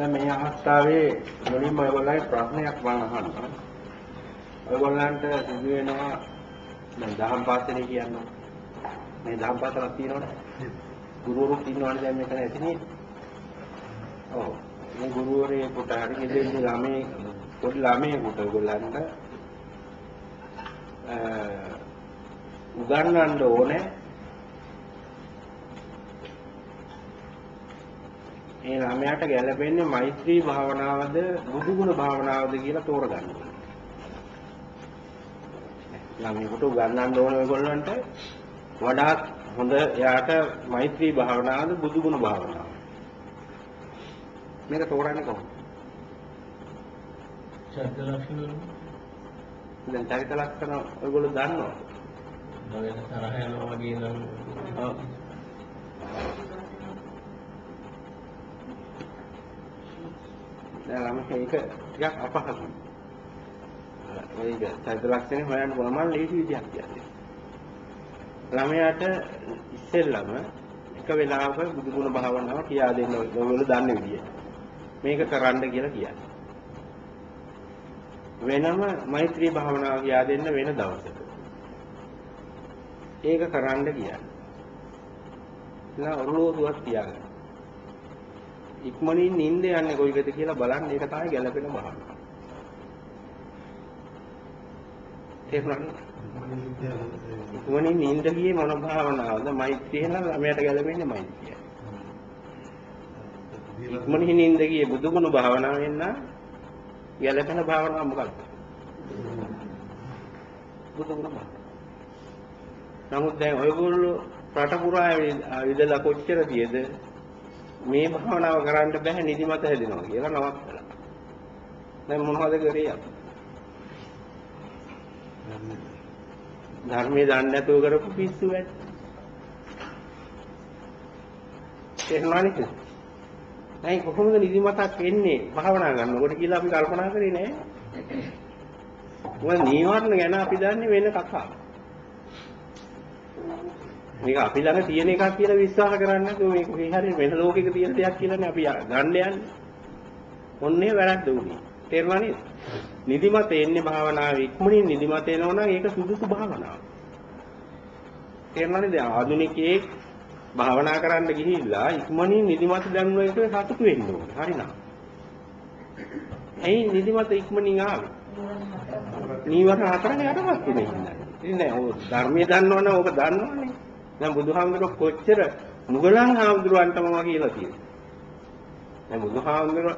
දැන් මේ අවස්ථාවේ මුලින්ම ඔයගොල්ලන්ගේ ප්‍රශ්නයක් මම අහනවා. ඔයගොල්ලන්ට සිදු වෙනවා දැන් දහම් පාසලේ කියන්නේ මේ දහම් පාසලක් තියෙනවනේ. ගුරුවරුත් ඉන්නවනේ දැන් මෙතන ඇතිනේ. ඔව්. මේ ගුරුවරයෙකුට හරි ගෙදරින් ළමයි පොඩි ළමයෙකුට ඔයගොල්ලන්ට අ උගන්වන්න ඕනේ ඒ ළමයාට ගැළපෙන්නේ මෛත්‍රී භාවනාවද බුදුගුණ භාවනාවද කියලා තෝරගන්න ඕනේ. ළමයෙකුට උගන්වන්න ඕන ඔයගොල්ලන්ට වඩාත් හොඳ එයාට මෛත්‍රී භාවනාවද බුදුගුණ භාවනාවද? මේක තෝරන්නේ කොහොමද? ශබ්ද ලක්ෂණ දැන් චරිත ලක්ෂණ ඔයගොල්ලෝ දන්නවද? වල තරහ යනවා වගේ නම් දැන් ළමයි ඒක ටිකක් අපහසුයි. ඒක චරිත ලක්ෂණ හොයන්න පුළුවන් මම ලේසි විදිහක් කියන්නේ. ළමයාට ඉස්සෙල්ලම එක වෙලාවක බුදුගුණ භාවනාව කියා දෙන්න ඔයගොල්ලෝ දන්න විදියට. මේක කරන්න කියලා කියන්නේ. වෙනම මෛත්‍රී භාවනාව කියා දෙන්න වෙන දවසක. ඒක කරන්න කියන්නේ. ලා ඔරලෝසුවක් තියාගන්න. ඉක්මනින් නිින්ද යන්නේ කොයිකද කියලා බලන්න ඒක තමයි ගැළපෙන භාවනාව. තේරුණාද? ඉක්මනින් නිින්ද ගියේ මොන භාවනාවද? මෛත්‍රිය නම් ළමයට ගැළපෙන්නේ මෛත්‍රිය. ඉක්මනින් නිින්ද ගියේ බුදුගුණ භාවනාවෙන් නම් ගැළපෙන භාවනාව මොකක්ද? බුදුගුණ භාවනාව. නමුත් දැන් ඔයගොල්ලෝ රට පුරා විදලා කොච්චර තියද මේ භාවනාව කරන්න බෑ නිදිමත හැදෙනවා කියලා නවත්තලා. දැන් මොනවද කරේ අපි? ධර්මයේ දන්නේ නැතුව කරපු පිස්සු වැඩ. එහෙමනේ. නැයි කොහොමද නිදිමතක් එන්නේ භාවනා කරනකොට කියලා අපි කල්පනා කරේ නෑ. මොකද නීවරණ ගැන අපි දන්නේ වෙන කතාවක්. මේක අපි ළඟ තියෙන එකක් කියලා විශ්වාස කරන්නේ නැතුව මේක මේ හරිය වෙන ලෝකයක තියෙන දෙයක් කියලානේ අපි ගන්න යන්නේ. ඔන්නේ වැරද්ද උනේ. තේරුණා නේද? නිදිමත එන්නේ භාවනාව ඉක්මනින් නිදිමත එනවා නම් ඒක සුදුසු භාවනාවක්. තේරුණා නේද? ආධුනිකයේ භාවනා කරන්න ගිහිල්ලා ඉක්මනින් නිදිමත දැනුන එක සතුටු වෙන්න ඕනේ. හරිනම්. ඇයි නිදිමත ඉක්මනින් ආවේ? නීවරණ හතරනේ යටපත් උනේ ඉන්නේ. ඉතින් නෑ ඔය ධර්මයේ දන්නවනේ ඕක දන්නවනේ. දැන් බුදුහාමුදුරුවෝ කොච්චර මුගලන් හාමුදුරුවන්ට මම කියලා තියෙනවා. දැන් බුදුහාමුදුරුවෝ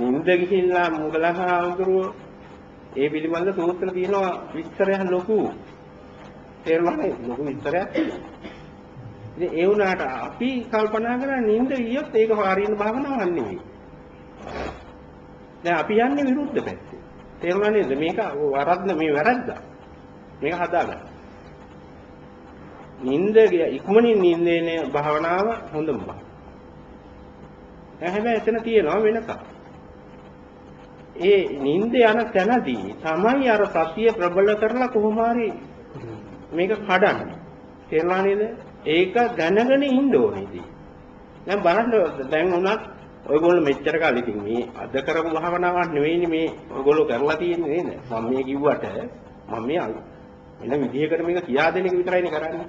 නින්ද ගිහිල්ලා මුගලන් හාමුදුරුවෝ ඒ පිළිබඳ සූත්‍ර තියෙනවා විස්තරයක් ලොකු. තේරුණානේ ලොකු විස්තරයක් තියෙනවා. ඉතින් ඒ වුණාට අපි කල්පනා කරා නින්ද ගියොත් ඒක හරියන භාවනාවක් නෙවෙයි. දැන් අපි යන්නේ විරුද්ධ පැත්තේ. තේරුණා නේද? මේක වරද්ද මේ වැරද්ද. මේක හදාගන්න. නින්ද ඉක්මනින් නින්දේනේ භාවනාව හොඳම භාවනාව. දැන් හැබැයි එතන තියෙනවා වෙනසක්. ඒ නින්ද යන තැනදී තමයි අර සතිය ප්‍රබල කරලා කොහොම හරි මේක කඩන්නේ. තේරුණා නේද? ඒක දැනගෙන ඉන්න ඕනේ ඉතින්. දැන් බලන්න දැන් උනත් ඔයගොල්ලෝ මෙච්චර කාලෙ ඉතින් මේ අද කරපු භාවනාවක් නෙවෙයිනේ මේ ඔයගොල්ලෝ කරලා තියෙන්නේ නේද? මම මේ කිව්වට මම මේ වෙන විදිහකට මේක කියා දෙන එක විතරයිනේ කරන්නේ.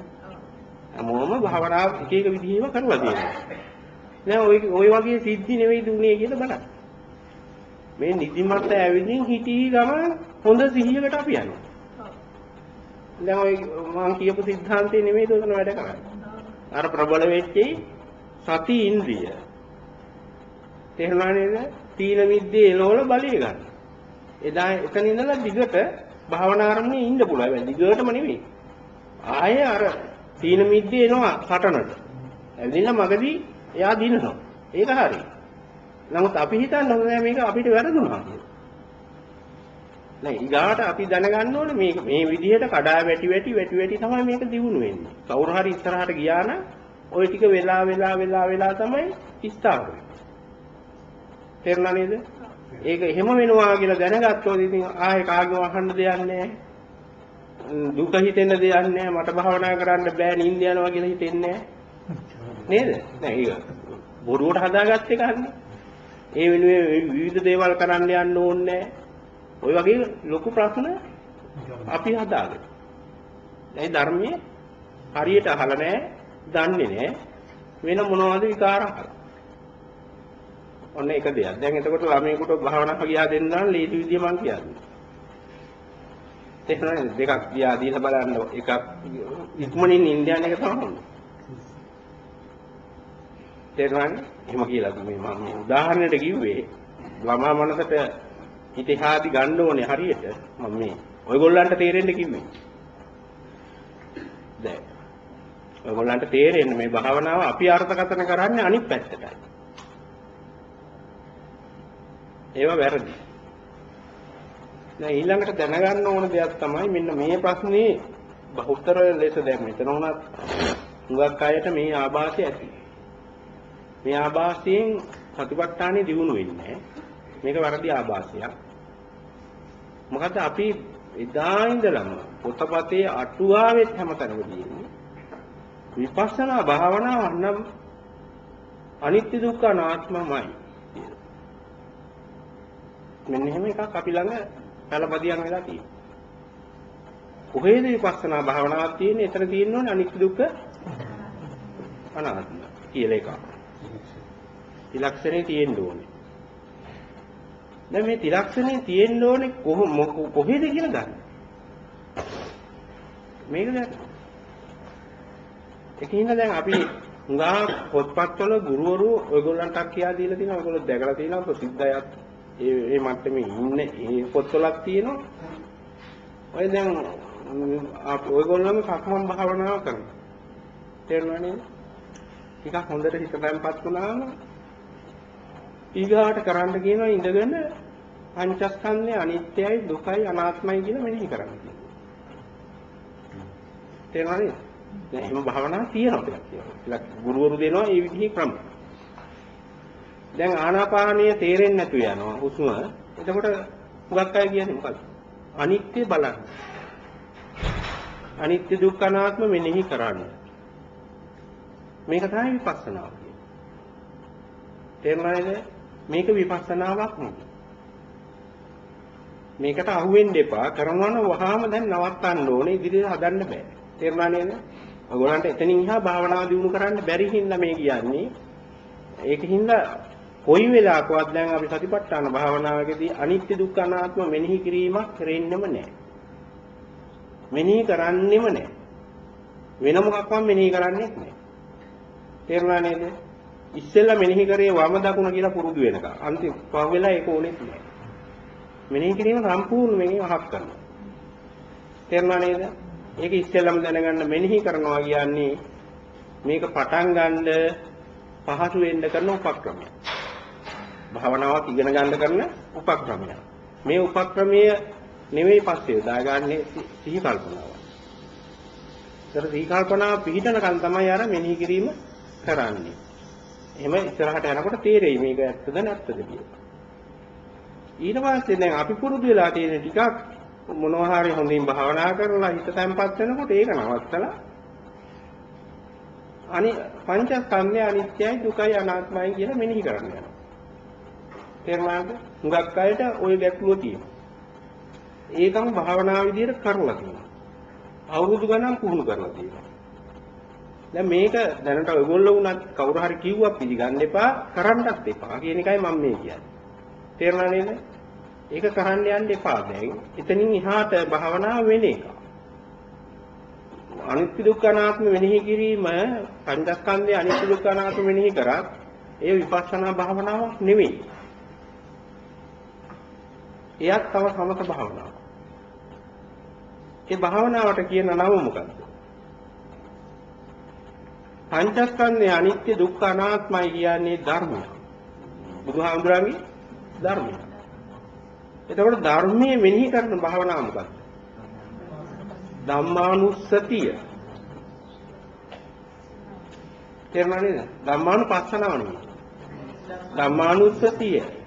මම භාවනාව එක එක විදිහේම කරලා තියෙනවා. නෑ ඔය ඔය වගේ සිද්ධි නෙවෙයි දුන්නේ කියලා බලන්න. මේ නිදිමත ඇවිදින් හිටී ගමන් හොඳ සිහියකට අපි යනවා. දැන් ඔය මම කියපු સિદ્ધාන්තේ නෙමෙයි උතන වැඩ කරන්නේ. අර ප්‍රබල වෙච්චි සති ඉන්ද්‍රිය. තේරුණා නේද? තීන මිද්දේ එළවල බලය ගන්න. එදා එතන ඉඳලා දිගට භාවනා ආරම්භයේ ඉන්න පුළුවන්. දිගටම නෙමෙයි. ආයේ අර තීන මිද්දේ එනවා සටනට. ඇවිදින්න මගදී එයා දිනනවා. ඒක හරි. නමුත් අපි හිතන්නේ නෑ මේක අපිට වැරදුනා කියලා. නෑ ඊගාට අපි දැනගන්න ඕනේ මේක මේ විදිහට කඩා වැටි වැටි වැටි වැටි තමයි මේක දියුණු වෙන්නේ. කවුරු හරි ඉස්සරහට ගියා නම් ওই ටික වෙලා වෙලා වෙලා වෙලා තමයි ස්ථාවර වෙන්නේ. තේරුණා නේද? ඒක එහෙම වෙනවා කියලා දැනගත්තොත් ඉතින් ආයේ කාගෙව අහන්න දෙයක් නැහැ. දුක හිතෙන්න දෙයක් නැහැ. මට භාවනා කරන්න බෑ නිින්ද යනවා කියලා හිතෙන්නේ නැහැ. නේද? නෑ ඒක බොරුවට හදාගත්ත එකක් නේ. ඒ වෙනුවෙන් විවිධ දේවල් කරන්න යන්න ඕනේ ඔය වගේ ලොකු ප්‍රශ්න අපි හදාගෙන. ඒ ධර්මයේ හරියට අහලා නැහැ, දන්නේ නැහැ. වෙන මොනවද විකාර අහලා. ඔන්න එක දෙයක්. දැන් එතකොට ළමයෙකුට භාවනාව කියා දෙන්න නම් ලේසි විදිය මං කියන්නේ. තේරෙනවද? දෙකක් දිහා දීලා බලන්න. එකක් ඉක්මනින් ඉන්දියානු එක තමයි. තේරුණානේ? එහෙම කියලා මේ මම මේ උදාහරණයට කිව්වේ ළමා මනසට ඉතිහාදි ගන්න ඕනේ හරියට මම මේ ඔයගොල්ලන්ට තේරෙන්න කිව්වේ. දැන් ඔයගොල්ලන්ට තේරෙන්න මේ භාවනාව අපි අර්ථකථන කරන්නේ අනිත් පැත්තටයි. ඒවා වැරදි. දැන් ඊළඟට දැනගන්න ඕන දෙයක් තමයි මෙන්න මේ ප්‍රශ්නේ බහුතර ලෙස දැන් මෙතන උනත් හුඟක් අයට මේ ආభాසය ඇති. මේ ආభాසයෙන් සතිපට්ඨානෙ දියුණු වෙන්නේ මේක වැරදි ආభాසයක්. මොකද අපි එදා ඉඳලම පොතපතේ අටුවාවෙත් හැමතැනකදී විපස්සනා භාවනාව නම් අනිත්‍ය දුක්ඛ අනාත්මමයි. මෙන්න එහෙම එකක් අපි ළඟ පළපදියම් වෙලා තියෙනවා. කොහේද විපස්සනා භාවනාවක් තියෙන්නේ? එතන තියෙන්න ඕනේ අනිත්‍ය දුක්ඛ අනාත්ම කියලා එකක්. තිලක්ෂණේ තියෙන්න ඕනේ. දැන් මේ තිලක්ෂණේ තියෙන්න ඕනේ කොහෙද කියලා ගන්න. මේක දැන් ඒකින්ද දැන් අපි හුඟා පොත්පත්වල ගුරුවරු ඔයගොල්ලන්ට කියා දීලා තියෙනවා ඔයගොල්ලෝ දැකලා තියෙනවා ප්‍රසිද්ධයත් ඒ ඒ මට්ටමේ ඉන්නේ ඒ පොත්වලක් තියෙනවා. ඔය දැන් ඔයගොල්ලෝම සක්මන් භාවනාව කරනවා. තේරුණා නේද? ටිකක් හොඳට හිත බැම්පත් වුණාම ඊගාට කරන්න කියනවා ඉඳගෙන පංචස්කන්ධය අනිත්‍යයි දුකයි අනාත්මයි කියලා මෙනෙහි කරන්න කියනවා. තේරුණා නේද? දැන් එහෙම භාවනාවක් තියෙනවා ටිකක් කියලා. ගුරුවරු දෙනවා මේ විදිහේ ක්‍රම. දැන් ආනාපානීය තේරෙන්නේ නැතු යනවා හුස්ම. එතකොට හුඟක් අය කියන්නේ මොකද? අනිත්‍ය බලන්න. අනිත්‍ය දුක්ඛ අනාත්ම මෙනෙහි කරන්න. මේක තමයි විපස්සනාව කියන්නේ. තේරුණාද? මේක විපස්සනාවක් නෙවෙයි. මේකට අහු වෙන්න එපා. කරනවා නම් වහාම දැන් නවත්තන්න ඕනේ. ඉදිරියට හදන්න බෑ. තේරුණා නේද? ඔයගොල්ලන්ට එතනින් එහා භාවනාව දියුණු කරන්න බැරි හින්දා මේ කියන්නේ. ඒකින්ද කොයි වෙලාවකවත් දැන් අපි සතිපට්ඨාන භාවනාවකදී අනිත්‍ය දුක්ඛ අනාත්ම මෙනෙහි කිරීමක් කරෙන්නෙම නැහැ. මෙනෙහි කරන්නෙම නැහැ. වෙන මොකක්වත් මෙනෙහි කරන්නේත් නැහැ. තේරුණා නේද? ඉස්සෙල්ලා මෙනෙහි කරේ වම දකුණ කියලා පුරුදු වෙනකම්. අන්තිම පහ වෙලා ඒක ඕනෙත් නැහැ. මෙනෙහි කිරීම සම්පූර්ණයෙන් අහක් කරනවා. තේරුණා නේද? ඒක ඉස්සෙල්ලාම දැනගන්න මෙනෙහි කරනවා කියන්නේ මේක පටන් ගන්න පහසු වෙන්න කරන උපක්‍රමයක්. භාවනාවක් ඉගෙන ගන්න කරන උපක්‍රමයක්. මේ උපක්‍රමය නෙවෙයි පස්සේ දාගන්නේ සිහි කල්පනාව. ඒතර සිහි කල්පනාව පිහිටනකන් තමයි අර මෙනෙහි කිරීම කරන්නේ. එහෙම ඉස්සරහට යනකොට තේරෙයි මේක ඇත්තද නැත්තද කියලා. ඊට පස්සේ දැන් අපි පුරුදු වෙලා තියෙන ටිකක් මොනවා හරි හොඳින් භාවනා කරලා හිත තැම්පත් වෙනකොට ඒක නවත්තලා අනි පංචස්කන්ධය අනිත්‍යයි දුකයි අනාත්මයි කියලා මෙනෙහි කරන්න යනවා. තේරුණාද? හුඟක් අයට ওই ගැටලුව තියෙනවා. ඒකම භාවනා විදියට කරලා තියෙනවා. අවුරුදු ගණන් පුහුණු කරලා තියෙනවා. දැන් මේක දැනට ඔයගොල්ලෝ වුණත් කවුරු හරි කිව්වා පිළිගන්න එපා කරන්නත් එපා කියන එකයි මම මේ කියන්නේ. තේරුණා නේද? ඒක කරන්න යන්න එපා දැන්. එතනින් එහාට භාවනාව වෙන එක. අනිත්‍ය දුක්ඛ අනාත්ම මෙනෙහි කිරීම පංචස්කන්ධයේ අනිත්‍ය දුක්ඛ අනාත්ම මෙනෙහි කරත් ඒ විපස්සනා භාවනාවක් නෙවෙයි. එයත් තව සමත භාවනාවක්. ඒ භාවනාවට කියන නම මොකක්ද? පංචස්කන්ධයේ අනිත්‍ය දුක්ඛ අනාත්මයි කියන්නේ ධර්මය. බුදුහාමුදුරන්ගේ ධර්මය. එතකොට ධර්මයේ මෙනෙහි කරන භාවනාව මොකක්ද? ධම්මානුස්සතිය. තේරුණා නේද? ධම්මානුපස්සනාව නෙමෙයි. ධම්මානුස්සතිය.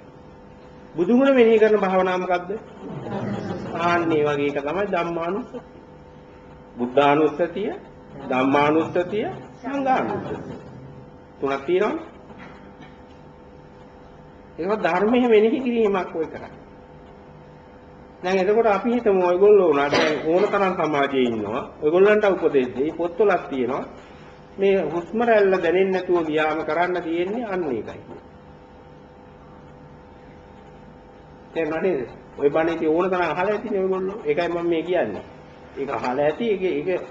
බුදුගුණ මෙනෙහි කරන භාවනාව මොකද්ද? ආන්නේ වගේ එක තමයි ධම්මානුස්සතිය. බුද්ධානුස්සතිය, ධම්මානුස්සතිය, සංඝානුස්සතිය. තුනක් තියෙනවනේ. ඒක ධර්මයේ මෙනෙහි කිරීමක් ඔය කරන්නේ. දැන් එතකොට අපි හිතමු ඔයගොල්ලෝ උනාට දැන් ඕන තරම් සමාජයේ ඉන්නවා. ඔයගොල්ලන්ට උපදෙස් දෙයි පොත්වලක් තියෙනවා. මේ හුස්ම රැල්ල දැනෙන්නේ නැතුව ගියාම කරන්න තියෙන්නේ අන්න ඒකයි. තේරුණා නේද? ඔය බණේ තියෙන ඕන තරම් අහලා ඇතිනේ ඔයගොල්ලෝ. ඒකයි මම මේ කියන්නේ. ඒක අහලා ඇති. ඒක ඒක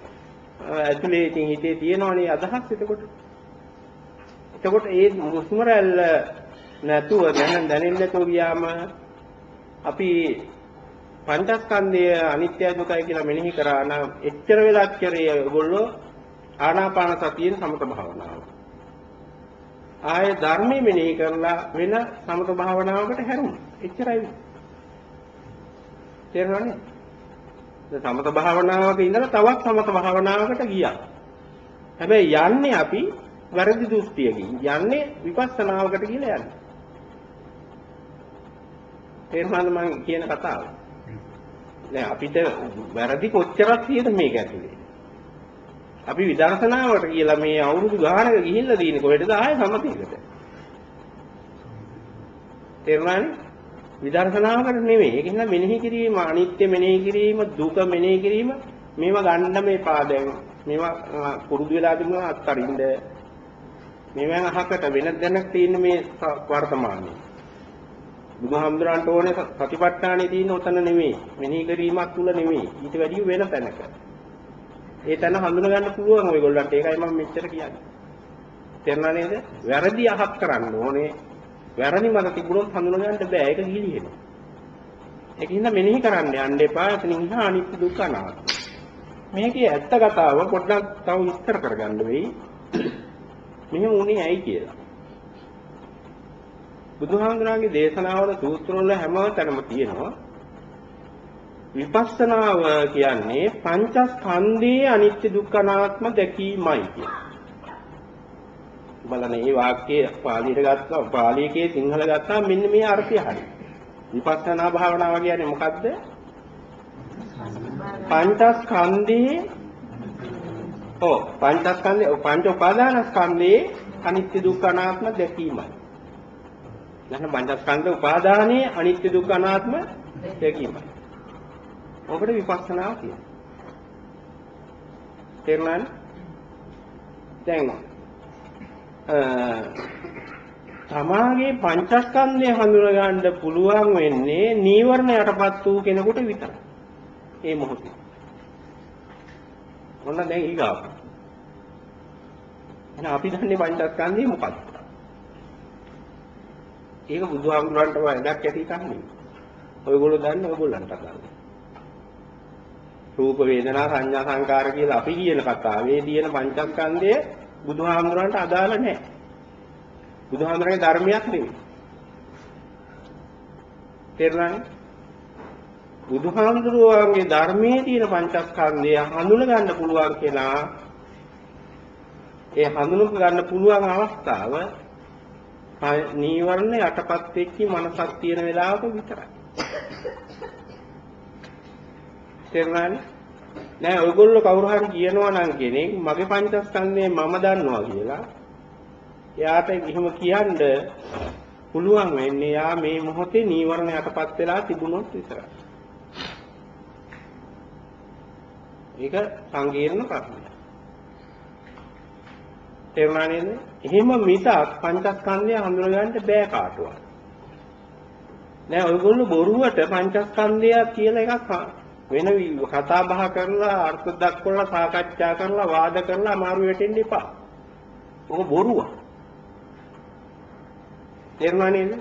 ඇතුලේ ඉතින් හිතේ තියෙනවනේ අදහස් එතකොට. එතකොට ඒ හුස්ම රැල්ල නැතුව දැන දැනෙන්නේ නැතුව ගියාම අපි පංචස්කන්ධය අනිත්‍ය දුකයි කියලා මෙනෙහි කරා නම් එච්චර වෙලක් කරේ ඔයගොල්ලෝ ආනාපාන සතියෙන් සමත භාවනාව. ආයේ ධර්මයේ මෙනෙහි කරලා වෙන සමත භාවනාවකට හැරුණා. එච්චරයි. තේරුණානේ? දැන් සමත භාවනාවක ඉඳලා තවත් සමත භාවනාවකට ගියා. හැබැයි යන්නේ අපි වැරදි දෘෂ්ටියකින්. යන්නේ විපස්සනාවකට කියලා යන්නේ. තේරුණාද මම කියන කතාව? දැන් අපිට වැරදි කොච්චරක් තියෙද මේක ඇතුලේ? අපි විදර්ශනාවට කියලා මේ අවුරුදු ගානක ගිහිල්ලා තියෙන්නේ කොහෙටද ආයේ සමතේකට. තේරුණානේ? විදර්ශනාවකට නෙවෙයි. ඒක නිසා මෙනෙහි කිරීම, අනිත්‍ය මෙනෙහි කිරීම, දුක මෙනෙහි කිරීම මේවා ගන්න මේ පාදයෙන් මේවා පුරුදු වෙලා තිබුණා අත්තරින්ද මේවෙන් අහකට වෙන දැනක් තියෙන මේ වර්තමානයේ. බුදුහාමුදුරන්ට ඕනේ සතිපට්ඨානෙ තියෙන උතන නෙමෙයි. මෙනෙහි කිරීමක් තුල නෙමෙයි. ඊට වැඩිය වෙන තැනක. ඒ තැන හඳුන ගන්න පුළුවන් ඔයගොල්ලන්ට. ඒකයි මම මෙච්චර කියන්නේ. තේරුණා නේද? වැරදි අහක් කරන්න ඕනේ. වැරදි මත තිබුණොත් හඳුන ගන්න බෑ. ඒක ගිලිහෙනවා. ඒකින්ද මෙනෙහි කරන්න යන්න එපා. එතනින් ඉහා අනිත්‍ය දුක්ඛ අනාත්ම. මේකේ ඇත්ත කතාව පොඩ්ඩක් තව විස්තර කරගන්න වෙයි. මෙහෙම උනේ ඇයි කියලා. බුදුහාමුදුරන්ගේ දේශනාවල සූත්‍රවල හැම තැනම තියෙනවා විපස්සනාව කියන්නේ පංචස්කන්ධයේ අනිත්‍ය දුක්ඛ අනාත්ම දැකීමයි කියන්නේ. බලන්න මේ වාක්‍යය පාලියට ගත්තා පාලියකේ සිංහල ගත්තාම මෙන්න මේ අර්ථය හරි. විපස්සනා භාවනාව කියන්නේ මොකද්ද? පංචස්කන්ධයේ ඔව් පංචස්කන්ධේ පංච උපාදානස්කන්ධයේ අනිත්‍ය දුක්ඛ අනාත්ම දැකීමයි. නැත්නම් පංචස්කන්ධ උපාදානයේ අනිත්‍ය දුක්ඛ අනාත්ම දැකීමයි. ඔකට විපස්සනාව කියනවා. තේරුණාද? දැන් තමාගේ පංචස්කන්ධය හඳුනා ගන්න පුළුවන් වෙන්නේ නීවරණ යටපත් වූ කෙනෙකුට විතරයි. ඒ මොහොතේ. මොන දැන් ඊගාව. එහෙනම් අපි දන්නේ පංචස්කන්ධය මොකක්ද? ඒක බුදුහාමුදුරන්ට වැඩක් ඇති කන්නේ. ඔයගොල්ලෝ දන්නේ ඔයගොල්ලන්ට දන්නේ. රූප වේදනා සංඥා සංකාර කියලා අපි කියන කතාවේ තියෙන පංචස්කන්ධය බුදුහාමුදුරන්ට අදාළ නැහැ. බුදුහාමුදුරන්ගේ ධර්මයක් නෙවෙයි. තේරුණානේ? බුදුහාමුදුරුවන්ගේ ධර්මයේ තියෙන පංචස්කන්ධය හඳුන ගන්න පුළුවන් කියලා ඒ හඳුන ගන්න පුළුවන් අවස්ථාව නීවරණ යටපත් වෙච්ච මනසක් තියෙන වෙලාවක විතරයි. තේරුණානේ? නෑ ඔයගොල්ලෝ කවුරු හරි කියනවා නම් කෙනෙක් මගේ පංචස්කන්ධය මම දන්නවා කියලා එයාට එහෙම කියන්න පුළුවන් වෙන්නේ යා මේ මොහොතේ නීවරණ යටපත් වෙලා තිබුණොත් විතරයි. ඒක සංකීර්ණ ප්‍රශ්නයක්. තේරුණා නේද? එහෙම මිසක් පංචස්කන්ධය හඳුනගන්න බෑ කාටවත්. නෑ ඔයගොල්ලෝ බොරුවට පංචස්කන්ධය කියලා එකක් වෙන කතා බහ කරලා අර්ථ දක්වලා සාකච්ඡා කරලා වාද කරලා අමාරු වෙටෙන්න එපා. ඔක බොරුවක්. තේරුණා නේද?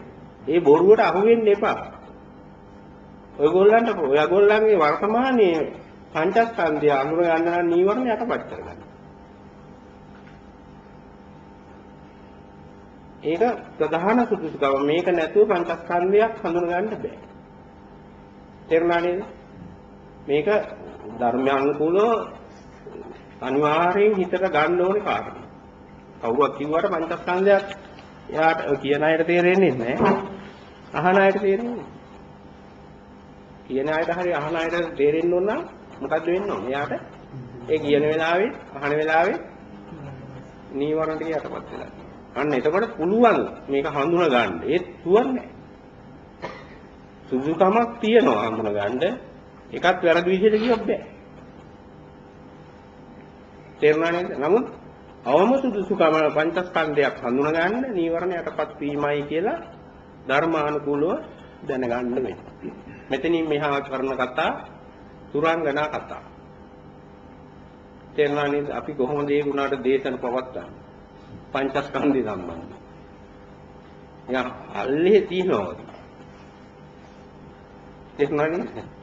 ඒ බොරුවට අහු වෙන්න එපා. ඔයගොල්ලන්ට ඔයගොල්ලන්ගේ වර්තමානයේ පංචස්කන්ධය අනුර ගන්න නම් නීවරණ යටපත් කරගන්න. ඒක ප්‍රධාන සුදුසුකම. මේක නැතුව පංචස්කන්ධයක් හඳුනගන්න බෑ. තේරුණා නේද? මේක ධර්මානුකූලව අනිවාර්යෙන් හිතට ගන්න ඕනේ කාටද? කවුරුත් කිව්වට පංචස්කන්ධයක් එයාට කියන අයට තේරෙන්නේ නැහැ. අහන අයට තේරෙන්නේ. කියන අයට හරි අහන අයට තේරෙන්න ඕන නම් මොකද්ද වෙන්න ඕනේ? එයාට ඒ කියන වෙලාවේ අහන වෙලාවේ නීවරණ ටික යටපත් වෙලා. අන්න එතකොට පුළුවන් මේක හඳුනා ගන්න. ඒත් තුවන්නේ. සුදුසුකමක් තියෙනවා හඳුනා ගන්න. එකත් වැරදි විදිහට කියොත් බෑ. තේරුණා නේද? නමුත් අවම සුදුසුකම පංචස්කන්ධයක් හඳුනා ගන්න නීවරණ යටපත් වීමයි කියලා ධර්මානුකූලව දැනගන්න වෙනවා. මෙතනින් මෙහා කරන කතා තුරංගනා කතා. තේරුණා නේද? අපි කොහොමද ඒ ගුණාට දේශන පවත්වන්නේ? පංචස්කන්ධය සම්බන්ධ. යා අල්ලේ තියනවා. තේරුණා නේද?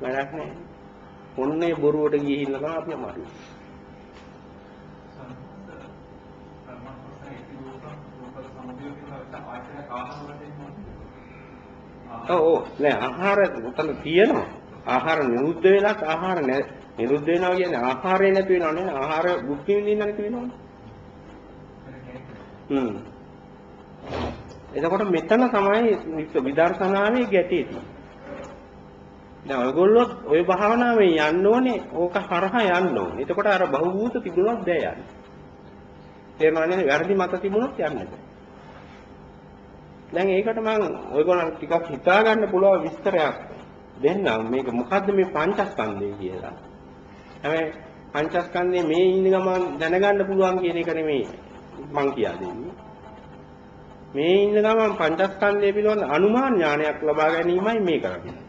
වැඩක් නැහැ. ඔන්නේ බොරුවට ගිහින් තමයි අපි අමාරු. ඔව් නෑ ආහාර උතන තියෙනවා. ආහාර නිරුද්ධ වෙලත් ආහාර නෑ නිරුද්ධ වෙනවා කියන්නේ ආහාරය නැති වෙනව නේ. ආහාර භුක්ති විඳින්න නැති වෙනවනේ. හ්ම්. එතකොට මෙතන තමයි විදර්ශනාවේ ගැටේ තියෙන්නේ. දැන් ඔයගොල්ලෝ ওই භාවනාවෙන් යන්න ඕනේ ඕක හරහා යන්න ඕනේ. එතකොට අර බහූත තිබුණොත් දැය යන්නේ. තේරුණා නේද? වැරදි මත තිබුණොත් යන්නේ නැහැ. දැන් ඒකට මම ඔයගොල්ලන් ටිකක් හිතා ගන්න පුළුවන් විස්තරයක් දෙන්නම් මේක මොකද්ද මේ පංචස්කන්ධය කියලා. හැබැයි පංචස්කන්ධයේ මේ ඉන්න ගමන් දැනගන්න පුළුවන් කියන එක නෙමෙයි මං කියා දෙන්නේ. මේ ඉන්න ගමන් පංචස්කන්ධය පිළිබඳ අනුමාන ඥානයක් ලබා ගැනීමයි මේ කරන්නේ.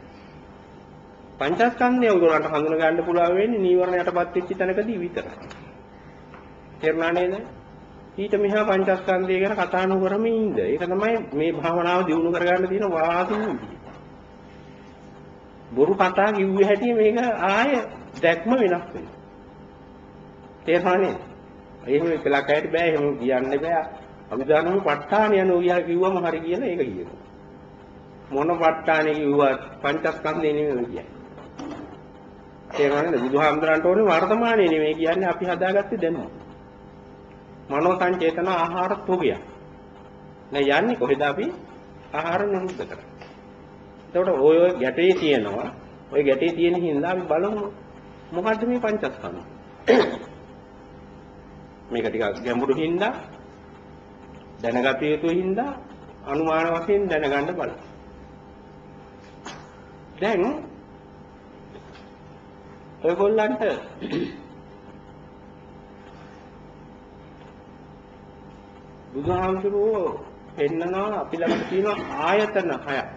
පංචස්කන්ධය ඔයගොල්ලන්ට හඳුනා ගන්න පුළුවන් වෙන්නේ නීවරණ යටපත් වෙච්ච තැනකදී විතරයි. තේරුණා නේද? ඊට මෙහා පංචස්කන්ධය ගැන කතා නොකරමින් ඉන්න. ඒක තමයි මේ භාවනාව දියුණු කරගන්න තියෙන වාසිය. බොරු කතා කිව්වේ හැටි මේක ආය දැක්ම වෙනස් වෙනවා. තේරුණා නේද? එහෙම කළා කයට බෑ එහෙම කියන්න බෑ. අභිධර්මයේ ප ဋ ාණ යන උයා කිව්වම හරි කියලා ඒක කියනවා. මොන ප ဋ ාණේ කිව්වත් පංචස්කන්ධේ නෙමෙයි කියන්නේ. තේරුණා නේද? බුදුහාමුදුරන්ට ඕනේ වර්තමානයේ නෙමෙයි කියන්නේ අපි හදාගත්තේ දැන්. මනෝ සංචේතන ආහාර තුගය. දැන් යන්නේ කොහෙද අපි? ආහාර නිරුද්ධ කරා. එතකොට ඔය ඔය ගැටේ තියෙනවා. ඔය ගැටේ තියෙන හින්දා අපි බලමු මොකද්ද මේ පංචස්කන්ධ? මේක ටිකක් ගැඹුරු හින්දා දැනගත යුතු හින්දා අනුමාන වශයෙන් දැනගන්න බලන්න. දැන් ඔයගොල්ලන්ට බුදුහාමුදුරුවෝ පෙන්නනවා අපි ළඟ තියෙන ආයතන හයක්.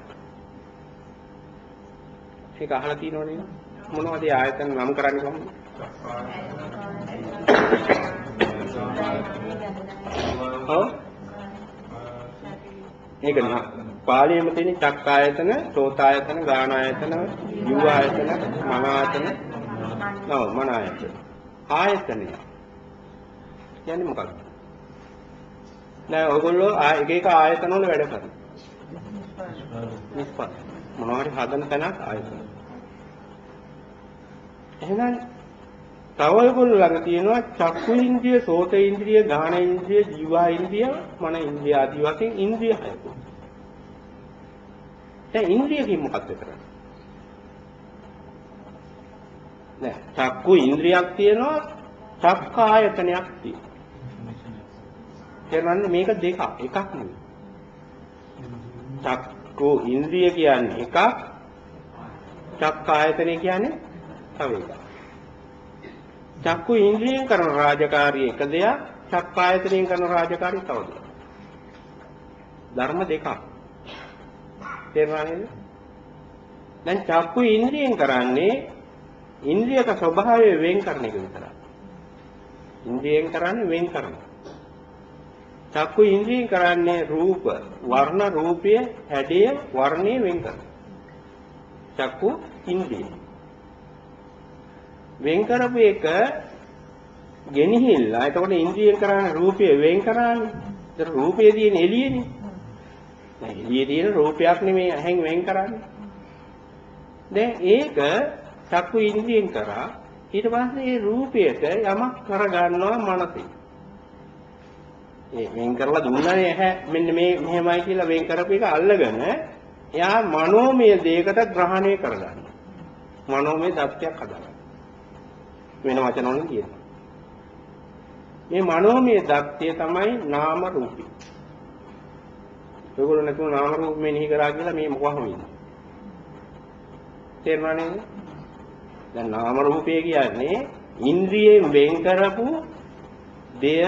ඒක අහලා තියෙනවනේ මොනවද ඒ ආයතන නම් කරන්නේ කොහොමද? ඔව් ඒක නේ පාලියෙම තියෙන චක් ආයතන, සෝත ආයතන, ගාන ඔව් මන ආයතන. ආයතනය. කියන්නේ මොකක්ද? නෑ ඔයගොල්ලෝ එක එක ආයතන වල වැඩ කරනවා. නිස්පත්. මොනවා හරි හදන තැනක් ආයතන. එහෙනම් තව ඔයගොල්ලෝ ළඟ තියෙනවා චක්කු ඉන්ද්‍රිය, සෝත ඉන්ද්‍රිය, ගාහන ඉන්ද්‍රිය, ජීවා ඉන්ද්‍රිය, මන ඉන්ද්‍රිය ආදී වශයෙන් ඉන්ද්‍රිය හයක්. දැන් ඉන්ද්‍රියකින් මොකක්ද කරන්නේ? නෑ චක්කු ඉන්ද්‍රියක් තියෙනවා, චක්ක ආයතනයක් තියෙනවා. කියන්නේ මේක දෙකක් එකක් නෙවෙයි. චක්කු ඉන්ද්‍රිය කියන්නේ එකක්, චක්ක ආයතනය කියන්නේ තව එකක්. චක්කු ඉන්ද්‍රියෙන් කරන රාජකාරිය එක දෙයක්, චක්ක ආයතනයෙන් කරන රාජකාරිය තව දෙයක්. ධර්ම දෙකක්. තේරුණා නේද? දැන් චක්කු ඉන්ද්‍රියෙන් කරන්නේ ඉන්ද්‍රියක ස්වභාවය වෙන් කරන එක විතරයි. ඉන්ද්‍රියෙන් කරන්නේ වෙන් කරනවා. චක්කු ඉන්ද්‍රියෙන් කරන්නේ රූප, වර්ණ රූපය, හැඩය, වර්ණය වෙන් කරනවා. චක්කු ඉන්ද්‍රිය. වෙන් කරපු එක ගෙනහිල්ලා එතකොට ඉන්ද්‍රියෙන් කරන්නේ රූපය වෙන් කරානේ. ඒතර රූපයේ තියෙන එළියනේ. දැන් එළියේ තියෙන රූපයක් නෙමෙයි ඇහෙන් වෙන් කරන්නේ. දැන් ඒක චක්කු ඉන්ද්‍රියෙන් කරා ඊට පස්සේ ඒ රූපයට යමක් කරගන්නවා මනසේ. ඒ වෙන් කරලා දුන්නානේ ඇහැ මෙන්න මේ මෙහෙමයි කියලා වෙන් කරපු එක අල්ලගෙන එයා මනෝමය දෙයකට ග්‍රහණය කරගන්නවා. මනෝමය தත්ත්වයක් හදාගන්නවා. වෙන වචන වලින් කියනවා. මේ මනෝමය දත්තය තමයි නාම රූපී. ඒගොල්ලෝ නැතුව නාම රූප මෙනෙහි කරා කියලා මේ මොකවම ඉන්නේ. තේරුණා නේද? දැන් නාම රූපය කියන්නේ ඉන්ද්‍රියෙන් වෙන් කරපු දෙය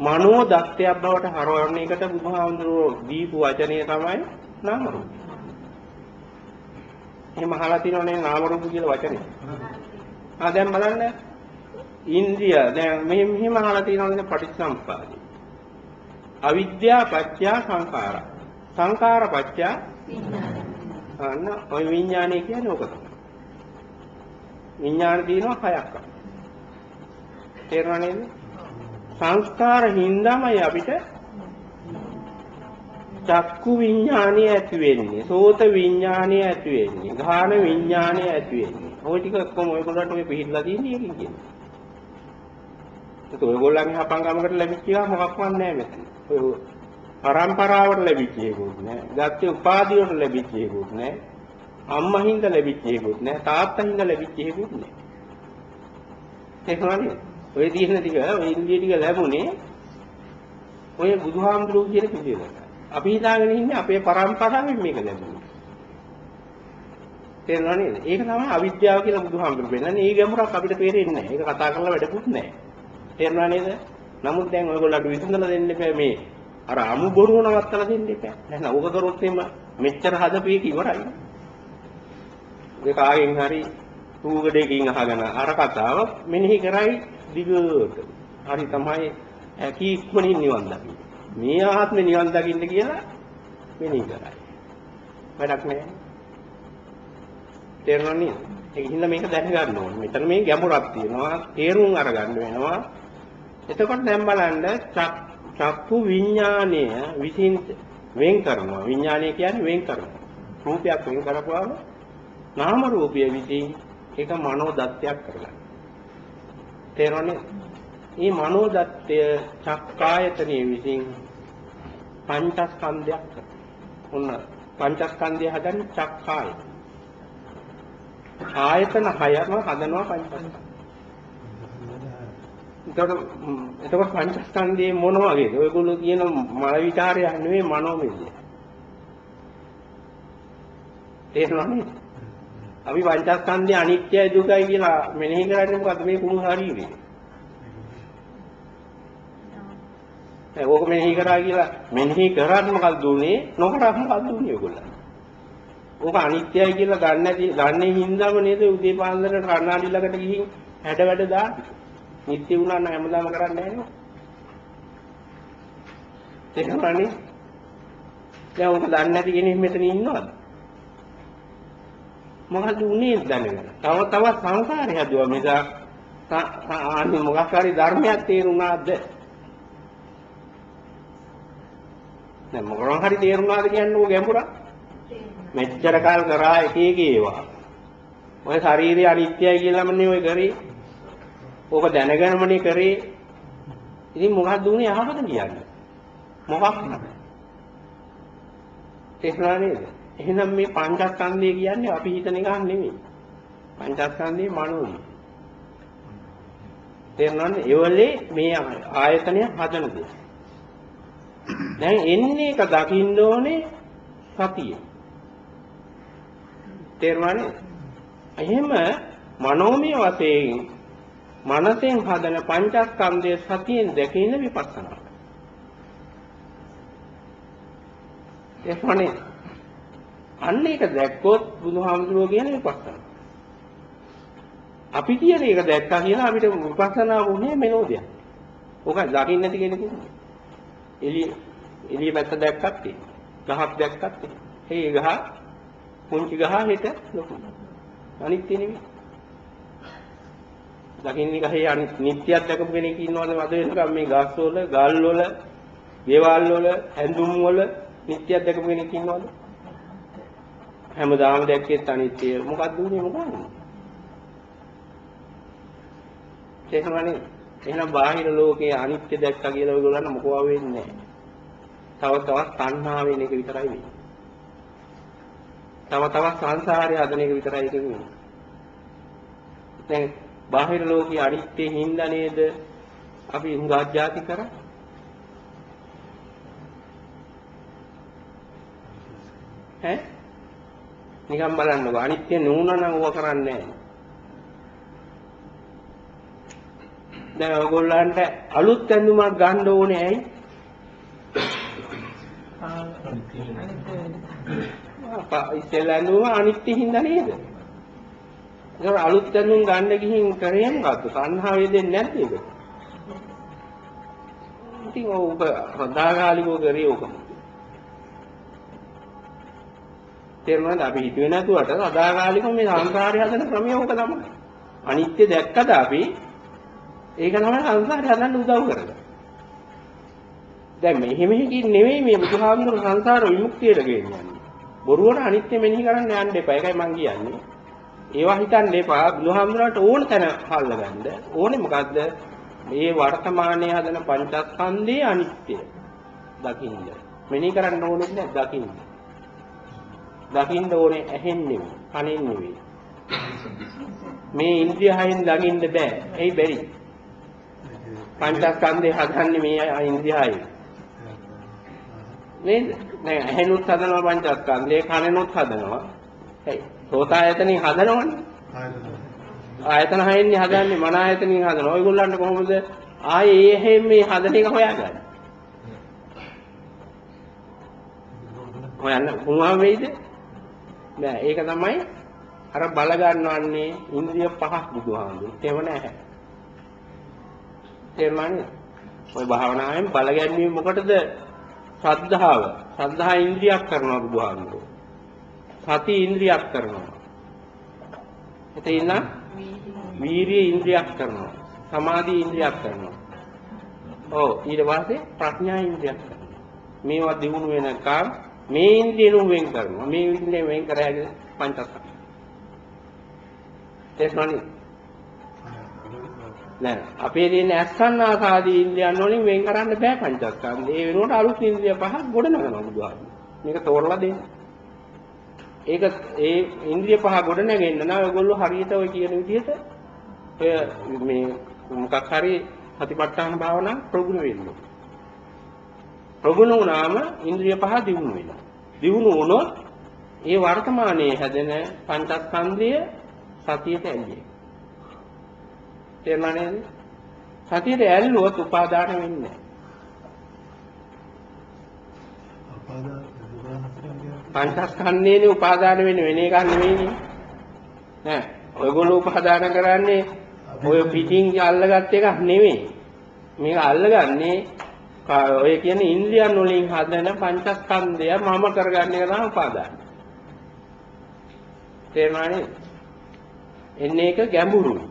මනෝ දත්තයක් බවට හරවන්න එකට බුදුහාමුදුරුවෝ දීපු වචනය තමයි නාම රූප. එහෙම අහලා තියෙනවනේ නාම රූප කියලා වචනේ. ආ දැන් බලන්න ඉන්ද්‍රිය දැන් මෙහෙම මෙහෙම අහලා තියෙනවනේ පටිච්චසමුප්පාදේ. අවිද්‍යා පත්‍ය සංඛාර. සංඛාර පත්‍ය අන්න ඔය විඥානය කියන්නේ ඕක තමයි. විඥාන දිනනවා හයක්. තේරුණා නේද? සංස්කාර හින්දාමයි අපිට චක්කු විඥානය ඇති වෙන්නේ සෝත විඥානය ඇති වෙන්නේ ගාන විඥානය ඇති වෙන්නේ. ওই ටික ඔක්කොම ඔයගොල්ලන්ට ඔය පිළිහිලා තියෙන්නේ ඒකෙන් කියන්නේ. ඒක ඔයගොල්ලන්ගේ හපංගමකට ලැබිච්ච එක මොකක්වත් නැහැ මෙතන. ඔය පරම්පරාවට ලැබිච්ච එකකුත් නැහැ. ගත්තේ උපාධියට ලැබිච්ච එකකුත් නැහැ. අම්මා හින්දා ලැබිච්ච එකකුත් නැහැ තාත්තා හින්දා ලැබිච්ච එකකුත් නැහැ ඒක නේද ඔය තියෙන ටික ඔය ඉන්දිය ටික ලැබුණේ ඔය බුදුහාමුදුරුවෝ කියන පිළිවෙලට. අපි හිතාගෙන ඉන්නේ අපේ පරම්පරාවෙන් මේක ලැබුණේ. තේරෙනව නේද? ඒක තමයි අවිද්‍යාව කියලා බුදුහාමුදුරුවෝ වෙනන්නේ. ඒ ගැඹුරක් අපිට තේරෙන්නේ නැහැ. ඒක කතා කරලා වැඩකුත් නැහැ. තේරෙනව නේද? නමුත් දැන් ඔයගොල්ලන්ට විසඳලා දෙන්න එපා මේ අර අමු බොරුව නවත්තලා දෙන්න එපා. නැත්නම් ඕක කරොත් එimhe මෙච්චර හදපේක ඉවරයි. ඒ කාගෙන් හරි රූගඩේකින් අහගෙන අර කතාව මෙනෙහි කරයි දිගට. හරි තමයි ඇකි ඉක්මනින් නිවන් දකින්න. මේ ආත්මේ නිවන් දකින්න කියලා මෙනෙහි කරයි. වැඩක් නැහැ. තේරුණා නේද? ඒක හින්දා මේක දැනගන්න ඕනේ. මෙතන මේ ගැඹුරක් තියෙනවා. තේරුම් අරගන්න වෙනවා. එතකොට දැන් බලන්න චක්කු විඥානය විසින් වෙන් කරනවා. විඥානය කියන්නේ වෙන් කරනවා. රූපයක් වෙන් කරපුවාම නාම රූපය විසින් ඒක මනෝ දත්තයක් කරගන්න. තේරෙන්නේ? මේ මනෝ දත්තය චක්කායතනෙ විසින් පංචස්කන්ධයක් කරනවා. ඔන්න පංචස්කන්ධය හදන්නේ චක්කාය. ආයතන හයම හදනවා පංචස්කන්ධ. එතකොට එතකොට පංචස්කන්ධයේ මොන වගේද? ඔයගොල්ලෝ කියන මල විචාරය නෙවෙයි මනෝමය. තේරෙනවද? අපි පංචස්කන්ධය අනිත්‍යයි දුකයි කියලා මෙනෙහි කරන්නේ මොකද්ද මේ කුණු ශරීරේ? ඒ ඕක මෙනෙහි කරා කියලා මෙනෙහි කරාත් මොකක්ද උනේ? නොකරත් මොකක්ද උනේ ඔයගොල්ලෝ? ඕක අනිත්‍යයි කියලා ගන්න නැති ගන්නේ හින්දාම නේද උදේ පාන්දරට කර්ණාඩි ළඟට ගිහින් හැඩ වැඩ දාන්නේ. නිත්‍ය වුණා නම් හැමදාම කරන්නේ නැහැ නේද? තේරුණානේ? දැන් ඕක දන්නේ නැති කෙනෙක් මෙතන ඉන්නවද? මොකද උනේ දැනගෙන. තව තවත් සංසාරය හදුවා මිස අනේ මොකක් හරි ධර්මයක් තේරුණාද? දැන් මොකක් හරි තේරුණාද කියන්නේ ඕක ගැඹුරක්. මෙච්චර කාල කරා එක එක ඒවා. ඔය ශාරීරිය අනිත්‍යයි කියලාමනේ ඔය කරේ. ඕක දැනගෙනමනේ කරේ. ඉතින් මොකක්ද උනේ අහකට කියන්නේ? මොකක් නෑ. තේරුණා නේද? එහෙනම් මේ පංචස්කන්ධය කියන්නේ අපි හිතන එකක් නෙමෙයි. පංචස්කන්ධේ මනෝයි. තේරුණානේ? ඒවලේ මේ ආයතනය හදන දේ. දැන් එන්නේ එක දකින්න ඕනේ සතිය. තේරුණානේ? එහෙම මනෝමය වශයෙන් මනසෙන් හදන පංචස්කන්ධය සතියෙන් දැකින විපස්සනා. එහොනේ අන්න ඒක දැක්කොත් බුදුහාමුදුරුවෝ කියන විපස්සනා. අපි කියන එක දැක්කා කියලා අපිට විපස්සනා වුණේ මෙලෝදියක්. ඕක දකින්න නැති කෙනෙකුට. එළිය එළිය පැත්ත දැක්කත් ගහක් දැක්කත් ඒ ගහ පුංචි ගහ හෙට ලොකු. අනිත්‍ය නෙමෙයි. දකින්නේ ගහේ නිත්‍යයක් දැකපු කෙනෙක් ඉන්නවද වද වෙනකම් මේ ගස් වල, ගල් වල, දේවාල් වල, ඇඳුම් වල නිත්‍යයක් දැකපු කෙනෙක් ඉන්නවද? හැමදාම දැක්කෙත් අනිත්‍ය මොකක්ද උනේ මොකක්ද? තේරුණානේ? එහෙනම් බාහිර ලෝකයේ අනිත්‍ය දැක්කා කියලා ඔයගොල්ලන්ට මොකවා වෙන්නේ නැහැ. තව තවත් තණ්හාවෙන් එක විතරයි වෙන්නේ. තව තවත් සංසාරය හදන එක විතරයි ඒක වෙන්නේ. දැන් බාහිර ලෝකයේ අනිත්‍ය හින්දා නේද අපි හුඟක් ಜಾති කරා. ඈ නිකන් බලන්නකෝ අනිත්‍ය නුණා නම් ඕක කරන්නේ නැහැ. දැන් ඔයගොල්ලන්ට අලුත් ඇඳුමක් ගන්න ඕනේ ඇයි? ඉස්සෙල්ලා ඇඳුම අනිත්‍ය හින්දා නේද? ඒක අලුත් ඇඳුම් ගන්න ගිහින් කරේ මොකද්ද? සංහා වේදෙන්නේ නැද්ද ඒක? ඉතින් ඔබ සදාකාලිකව කරේ ඕකම. තේරුණාද? අපි හිතුවේ නැතුවට සදාකාලිකව මේ සංසාරය හදන ක්‍රමය ඕක තමයි. අනිත්‍ය දැක්කද අපි ඒක තමයි සංසාරය හදන්න උදව් කරන්නේ. දැන් මෙහෙම හිකින් නෙවෙයි මේ බුදුහාමුදුරු සංසාර විමුක්තියට ගෙනියන්නේ. බොරුවට අනිත්‍ය මෙනෙහි කරන්න යන්න එපා. ඒකයි මම කියන්නේ. ඒවා හිතන්න එපා. බුදුහාමුදුරන්ට ඕන තැන හල්ලගන්න. ඕනේ මොකද්ද? මේ වර්තමානයේ හදන පංචස්කන්ධයේ අනිත්‍ය. දකින්න. මෙනෙහි කරන්න ඕනේ නැහැ දකින්න. දකින්න ඕනේ ඇහෙන් නෙවෙයි, කනෙන් නෙවෙයි. මේ ඉන්ද්‍රිය හයෙන් දකින්න බෑ. එයි බැරි. පංචස්කන්ධය හදන්නේ මේ ඉන්ද්‍රිය හයෙන්. නේද? දැන් ඇහෙනුත් හදනවා පංචස්කන්ධය, කනෙනුත් හදනවා. හරි. සෝතායතනෙන් හදනවනේ. ආයතන හයෙන්නේ හදන්නේ මන ආයතනෙන් හදනවා. ඔයගොල්ලන්ට කොහොමද ආයේ ඒ හැම මේ හදන එක හොයාගන්නේ? හොයන්න පුළුවන් වෙයිද? නෑ ඒක තමයි අර බල ගන්නවන්නේ ඉන්ද්‍රිය පහක් බුදුහාමුදුරු. ඒව නැහැ. තේරුණානේ? ඔය භාවනාවෙන් බල ගැනීම මොකටද? ශ්‍රද්ධාව. ශ්‍රද්ධා ඉන්ද්‍රියක් කරනවා බුදුහාමුදුරු. සති ඉන්ද්‍රියක් කරනවා. එතන වීරිය ඉන්ද්‍රියක් කරනවා. සමාධි ඉන්ද්‍රියක් කරනවා. ඔව් ඊට පස්සේ ප්‍රඥා ඉන්ද්‍රියක් කරනවා. මේවා දිනු වෙනකම් මේ ඉන්ද්‍රියනුම් වෙන් කරනවා. මේ ඉන්ද්‍රිය වෙන් කරගෙන පංචස්කන්ධ. තේරුණානේ? නෑ අපේ තියෙන අස්සන්නාසාදී ඉන්ද්‍රියන් වලින් වෙන් කරන්න බෑ පංචස්කන්ධ. ඒ වෙනුවට අලුත් ඉන්ද්‍රිය පහක් ගොඩනගනවා බුදුහාමුදුරුවෝ. මේක තෝරලා දෙන්න. ඒක ඒ ඉන්ද්‍රිය පහ ගොඩ නැගෙන්න නම් ඔයගොල්ලෝ හරියට ඔය කියන විදිහට ඔය මේ මොකක් හරි සතිපට්ඨාන භාවනා ප්‍රගුණ වෙන්න. ප්‍රගුණ වුණාම ඉන්ද්‍රිය පහ දියුණු වෙනවා. දියුණු වුණොත් ඒ වර්තමානයේ හැදෙන පංචස්කන්ධය සතියට ඇල්ලේ. තේරුණා නේද? සතියට ඇල්ලුවොත් උපාදාන වෙන්නේ පංචස්කන්ධයනේ උපාදාන වෙන්නේ වෙන එකක් නෙවෙයිනේ. නෑ. ඔයගොල්ලෝ උපාදාන කරන්නේ ඔය පිටින් අල්ලගත් එකක් නෙවෙයි. මේක අල්ලගන්නේ ඔය කියන ඉන්ද්‍රියන් වලින් හදන පංචස්කන්ධය මම කරගන්න එක තමයි උපාදාන. තේරුණානේ? එන්නේ එක ගැඹුරුයි.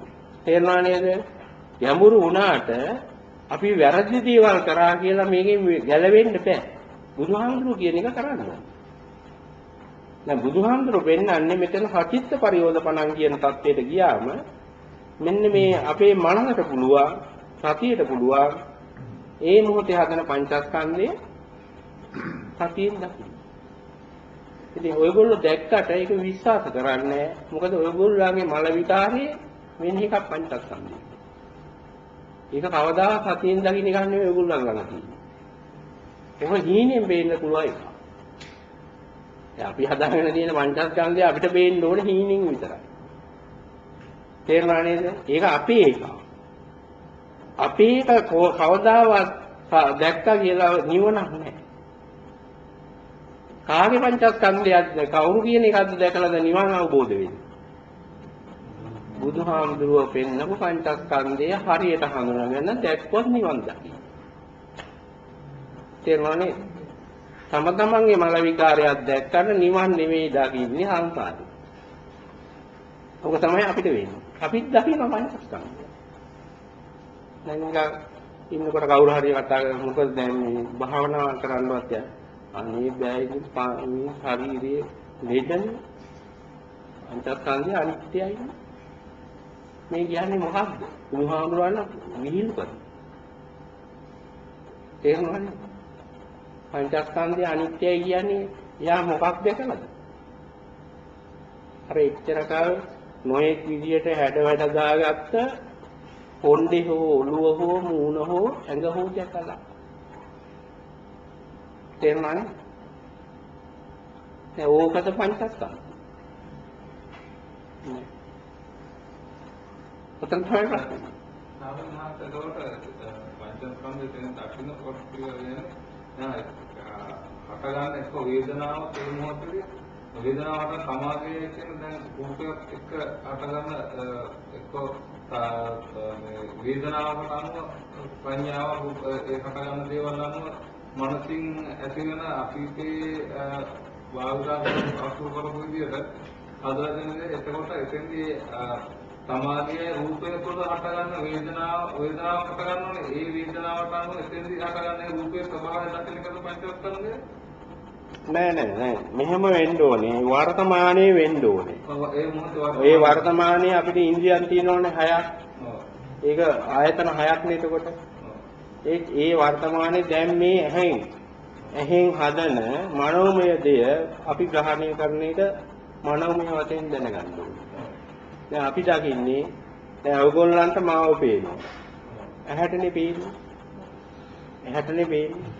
තේරුණා නේද? ගැඹුරු වුණාට අපි වැරදි දේවල් කරා කියලා මේකෙන් ගැලවෙන්න බෑ. බුදුහාමුදුරුවෝ කියන එක කරන්න ඕනේ. දැන් බුදුහාමුදුරුවෝ වෙන්නන්නේ මෙතන හටිත්ත පරියෝධපණං කියන தത്വයට ගියාම මෙන්න මේ අපේ මනසට පුළුවන්, සතියට පුළුවන් ඒ මොහොතේ හදන පංචස්කන්ධය සතියෙන් දකින්න. ඉතින් ඔයගොල්ලෝ දැක්කට ඒක විශ්වාස කරන්නේ මොකද ඔයගොල්ලෝගේ මල විකාරයේ වෙන එකක් පංචස්කන්ධය. ඒක කවදා සතියෙන් දකින්න එක නෙවෙයි ඔයගොල්ලෝ ළඟ තියෙන්නේ. ඒක හීනෙන් බේන්න පුළුවන් එකක්. දැන් අපි හදාගෙන තියෙන පංචස්කන්ධය අපිට බේන්න ඕනේ හීනෙන් විතරයි. තේරුණා නේද? ඒක අපේ එක. අපේ එක කවදාවත් දැක්කා කියලා නිවනක් නැහැ. කාගේ පංචස්කන්ධයක්ද කවුරු කියන එකක්ද දැකලාද නිවන් අවබෝධ වෙන්නේ? බුදුහාමුදුරුවෝ පෙන්නපු පංචස්කන්ධය හරියට හඳුනාගෙන දැක්කොත් නිවන් දකින්න. තේරුණා නේද? තම තමන්ගේ මල විකාරයක් දැක්කම නිවන් නෙවෙයි දකින්නේ සංසාරේ. ඔක තමයි අපිට වෙන්නේ. අපිත් දකින්න පංචස්කන්ධය. දැන් නිකන් ඉන්නකොට කවුරු හරි කතා කරලා මොකද දැන් මේ භාවනා කරන්නවත් යන්නේ. අනේ බෑ ඉතින් මේ ශරීරයේ ලෙඩනේ. පංචස්කන්ධය අනිත්‍යයි. මේ කියන්නේ මොකක්ද? බුදුහාමුදුරන් විහිළු කරනවා. තේරුණානේ? පංචස්කන්ධය අනිත්‍යයි කියන්නේ එයා මොකක් දැකලාද? අර එච්චර කල් නොයෙක් විදියට හැඩ වැඩ දාගත්ත කොණ්ඩේ හෝ ඔළුව හෝ මූණ හෝ ඇඟ හෝ දැකලා. තේරුණානේ? දැන් ඕකද පංචස්කන්ධ. නේ. ඔතන තමයි ප්‍රශ්නේ. සාමාන්‍යයෙන් එතකොට පංචස්කන්ධය කියන දකින්නකොට කියන්නේ නෑ හට ගන්න එක්ක වේදනාව ඒ මොහොතේ වේදනාවට සමාධිය කියන දැන් රූපයක් එක්ක හට ගන්න එක්ක මේ වේදනාවට අනුව ප්‍රඥාව රූප ඒ හට ගන්න දේවල් අනුව මනසින් ඇති වෙන අතීතයේ වාග්දාන අසු කරපු විදිහට හදලා දෙන්නේ එතකොට එතෙන්දී සමාධියේ රූපය තුළ හටගන්න වේදනාව වේදනාව හටගන්නෝනේ ඒ වේදනාවට අනුව එතෙන්දී හටගන්නේ රූපයේ ස්වභාවය දකින එකද පංචස්කන්ධය නෑ නෑ නෑ. මෙහෙම වෙන්න ඕනේ. වර්තමානයේ වෙන්න ඕනේ. ඔව් ඒ වර්තමානයේ. අපිට ඉන්ද්‍රියන් තියෙනවනේ හයක්. ඒක ආයතන හයක් නේ එතකොට ඒ ඒ වර්තමානයේ දැන් මේ ඇහෙන්. ඇහෙන් හදන මනෝමය දෙය අපි ග්‍රහණය කරන එක මනෝමය වශයෙන් දැනගන්න ඕනේ. දැන් අපි දකින්නේ දැන් ඔයගොල්ලන්ට මාව පේනවා. ඇහැටනේ පේන්නේ ඇහැටනේ පේන්නේ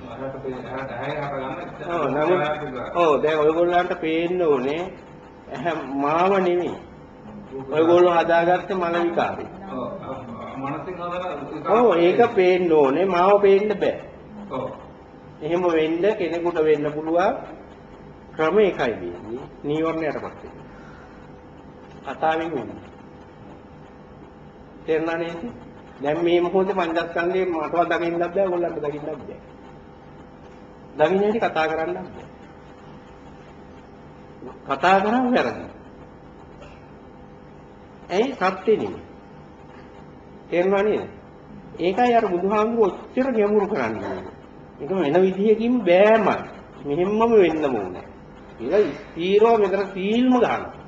ඔව් දැන් ඔයගොල්ලන්ට පේන්න ඕනේ ඇහැ මාව නෙමෙයි. ඔයගොල්ලෝ හදාගත්ත මල විකාරේ ඔව් ඒක පේන්න ඕනේ. මාව පේන්න බෑ. ඔව්. එහෙම වෙන්න කෙනෙකුට වෙන්න පුළුවන් ක්‍රම එකයි වෙන්නේ. නීවරණයටපත් වෙන්න. කතාවෙන් වෙන්නේ. තේරුණා නේද දැන් මේ මොහොතේ පංචස්කන්ධේ මටවත් දකින්නත් බෑ ඔයගොල්ලන්ට දකින්නත් බෑ. දකින්න හැටි කතා කරන්නත් බෑ. කතා කරන් වැරදි. ඇයි? සත්‍ය නෙමෙයි. තේරුණා නේද? ඒකයි අර බුදුහාමුදුරුවෝ ඔච්චර ගැඹුරු කරන්නේ. ඒක වෙන විදිහකින් බෑමයි. මෙහෙම්මම වෙන්නම ඕනේ. ඒක ස්ථීරව මෙතන සීල්ම ගන්නවා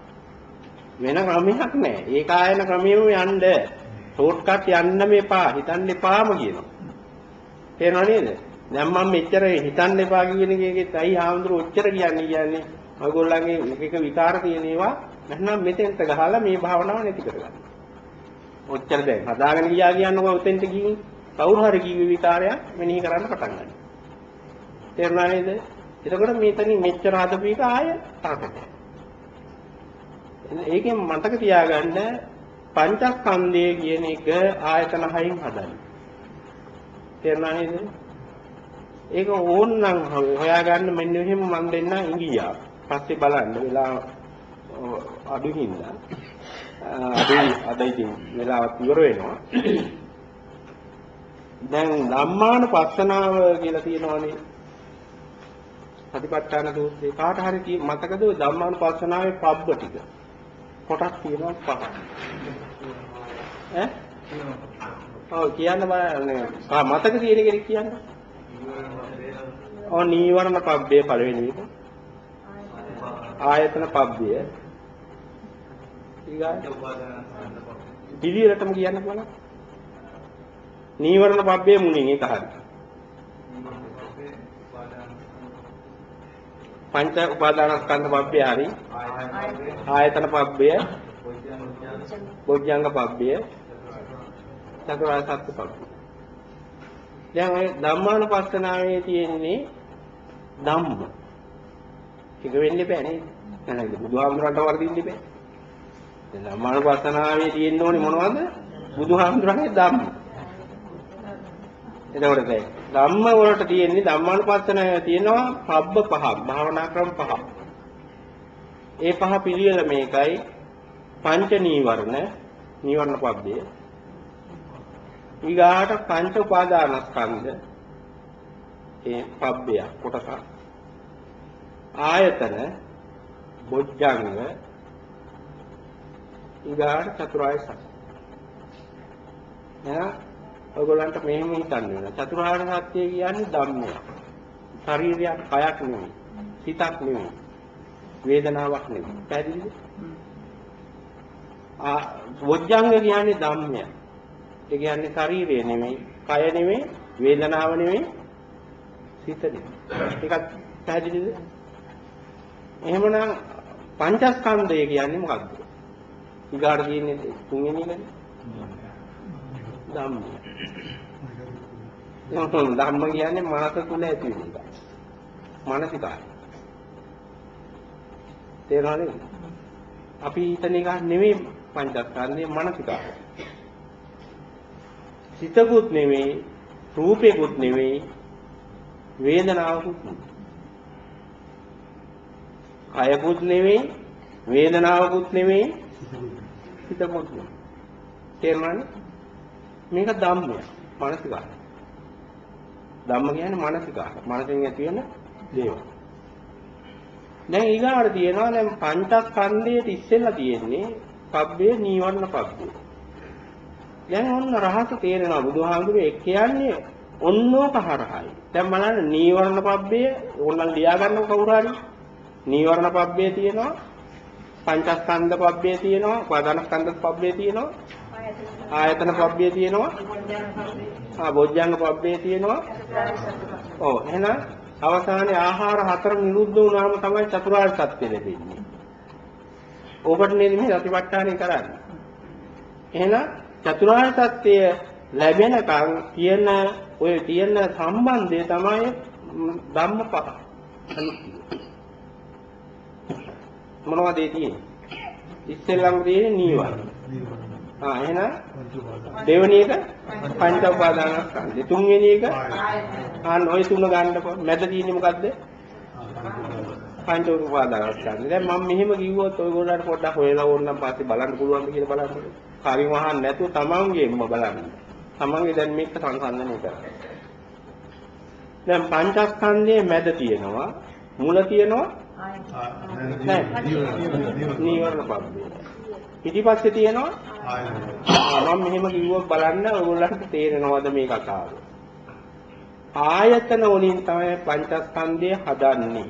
වෙන ක්‍රමයක් නැහැ ඒක ආයන ක්‍රමෙම යන්න. ෂෝට් කට් යන්න මේපා හිතන්න එපාම කියනවා තේරෙනව නේද දැන් මම මෙච්චර හිතන්න එපා කියන එකේත් අයි හාමුදුරුවෝ ඔච්චර කියන්නේ කියන්නේ ඔයගොල්ලන්ගේ එක එක විකාර තියෙන ඒවා නැත්නම් මෙතෙන්ට ගහලා මේ භාවනාව නැති කරගන්න. ඔච්චර දැන් හදාගෙන ගියා කියන්නකො උතෙන්ට ගිහින් කවුරු හරි කිව්වේ විකාරයක් මෙනෙහි කරන්න පටන් ගන්නවා. තේරුණා නේද? එතකොට මෙතනින් මෙච්චර හදපු එක ආය තාකට. ඒකෙන් මතක තියාගන්න පංචස්කන්ධය කියන එක ආයතන හයින් හදන්නේ. තේරුණා නේද? ඒක ඕන්නම් හොයාගන්න මෙන්න මෙහෙම මම දෙන්න ඉංගියා. පස්සේ බලන්න වෙලා අඩු හින්දා අඩුයි අද ඉතින් වෙලාවත් ඉවර වෙනවා. දැන් ධම්මාන පස්සනාව කියලා තියෙනවානේ. සතිපට්ඨාන සූත්‍රේ කාට හරි කී- මතකද ඔය ධම්මාන පස්සනාවේ පබ්බ ටික? කොටස් තියෙනවා පහ. ඈ? ඔව් කියන්න බලන්න. ආ මතක තියෙන කෙනෙක් කියන්න. ඔව් නීවරණ පබ්බේ පළවෙනි එක. ආයතන පබ්බය. ඊගාට පිළිවෙලටම කියන්න බලන්න. නීවරණ පබ්බේ මුලින් ඒක හරි. පංච උපාදානස්කන්ධ පබ්බේ හරි. ආයතන පබ්බය, බොජ්ජංග පබ්බය, චතුරාර්ය සත්‍ය පබ්බය. දැන් ඔය ධම්මානුපස්සනාවේ තියෙන්නේ ධම්ම. ඒක වෙන්න බෑ නේද? නේද? බුදුහාමුදුරන්ට වර්ධින්න බෑ. දැන් ධම්මානුපස්සනාවේ තියෙන්න ඕනේ මොනවද? බුදුහාමුදුරන්ගේ ධම්ම. එතකොට දැන් ධම්ම වලට තියෙන්නේ ධම්මානුපස්සනාවේ තියෙනවා පබ්බ පහක්, භාවනා ක්‍රම පහක්. ඒ පහ පිළිවෙල මේකයි පංච නීවරණ, නීවරණ පබ්බය. ඊගාට පංච උපාදානස්කන්ධ ඒ පබ්බය කොටස. ආයතන බොජ්ජංග ඊගාට චතුරාර්ය සත්‍ය. එහෙනම් ඔයගොල්ලන්ට මෙහෙම හිතන්න වෙනවා. චතුරාර්ය සත්‍ය කියන්නේ ධම්මය. ශරීරයක්, කයක් නෙමෙයි. සිතක් නෙමෙයි. වේදනාවක් නෙමෙයි. පැහැදිලිද? ආ බොජ්ජංග කියන්නේ ධම්මය. ඒ කියන්නේ ශරීරය නෙමෙයි, කය නෙමෙයි, වේදනාව නෙමෙයි, සිත නෙමෙයි. ඒකත් පැහැදිලිද? එහෙමනම් පංචස්කන්ධය කියන්නේ මොකක්ද? ඊගාට තියෙන්නේ තුන්වෙනි එකනේ. ධම්ම. ධම්ම කියන්නේ මනස තුල ඇති වෙන එක. මානසිකාරය. තේරෙනවද? අපි හිතන එක නෙමෙයි පංචස්කන්ධයේ මානසිකාරය. සිතකුත් නෙමෙයි, රූපේකුත් නෙමෙයි, වේදනාවකුත් නෙමෙයි. කයකුත් නෙමෙයි, වේදනාවකුත් නෙමෙයි, සිතකුත් නෙමෙයි. තේරුණානේ? මේක ධම්මය, මානසිකාරය. ධම්ම කියන්නේ මානසිකාරය. මනසෙන් ඇති වෙන දේවල්. දැන් ඊගාට තියෙනවා දැන් පංචස්කන්ධයට ඉස්සෙල්ලා තියෙන්නේ පබ්බේ නීවරණ පබ්බේ. දැන් ඔන්න රහස තේරෙනවා බුදුහාමුදුරුවෝ ඒ කියන්නේ ඔන්නෝක හරහයි. දැන් බලන්න නීවරණ පබ්බේ ඕනනම් ලියා ගන්න කවුරු හරි. නීවරණ පබ්බේ තියෙනවා. පංචස්කන්ධ පබ්බේ තියෙනවා. උපාදානස්කන්ධ පබ්බේ තියෙනවා. ආයතන පබ්බේ තියෙනවා. ආ බොජ්ජංග පබ්බේ තියෙනවා. ඔව් එහෙනම් අවසානයේ ආහාර හතර නිරුද්ධ වුණාම තමයි චතුරාර්ය සත්‍ය ලැබෙන්නේ. ඕකට නේද මේ සතිපට්ඨානය කරන්නේ. එහෙනම් චතුරාර්ය සත්‍ය ලැබෙනකන් තියෙන ඔය තියෙන සම්බන්ධය තමයි ධම්මපහ. මොනවද ඒ තියෙන්නේ? ඉස්සෙල්ලම තියෙන්නේ නීවරණ. ආ එහෙනම් දෙවෙනි එක පංච උපාදානස්කන්ධය. තුන්වෙනි එක ආන් ඔය තුන ගන්නකො. මැද තියෙන්නේ මොකද්ද? පංච උපාදානස්කන්ධය. දැන් මම මෙහෙම කිව්වොත් ඔයගොල්ලන්ට පොඩ්ඩක් හොයලා ඕනනම් පස්සේ බලන්න පුළුවන්ද කියලා බලන්න. කරින් වහන්න නැතුව තමන්ගේම බලන්න. තමන්ගේ දැන් මේක සංසන්දනය කරන්න. දැන් පංචස්කන්ධයේ මැද තියෙනවා, මුල තියෙනවා. නීවරණ පබ්බේ. පිටිපස්සේ තියෙනවා ආ, මම මෙහෙම කිව්වොත් බලන්න ඔයගොල්ලන්ට තේරෙනවද මේ කතාව? ආයතන වලින් තමයි පංචස්කන්ධය හදන්නේ.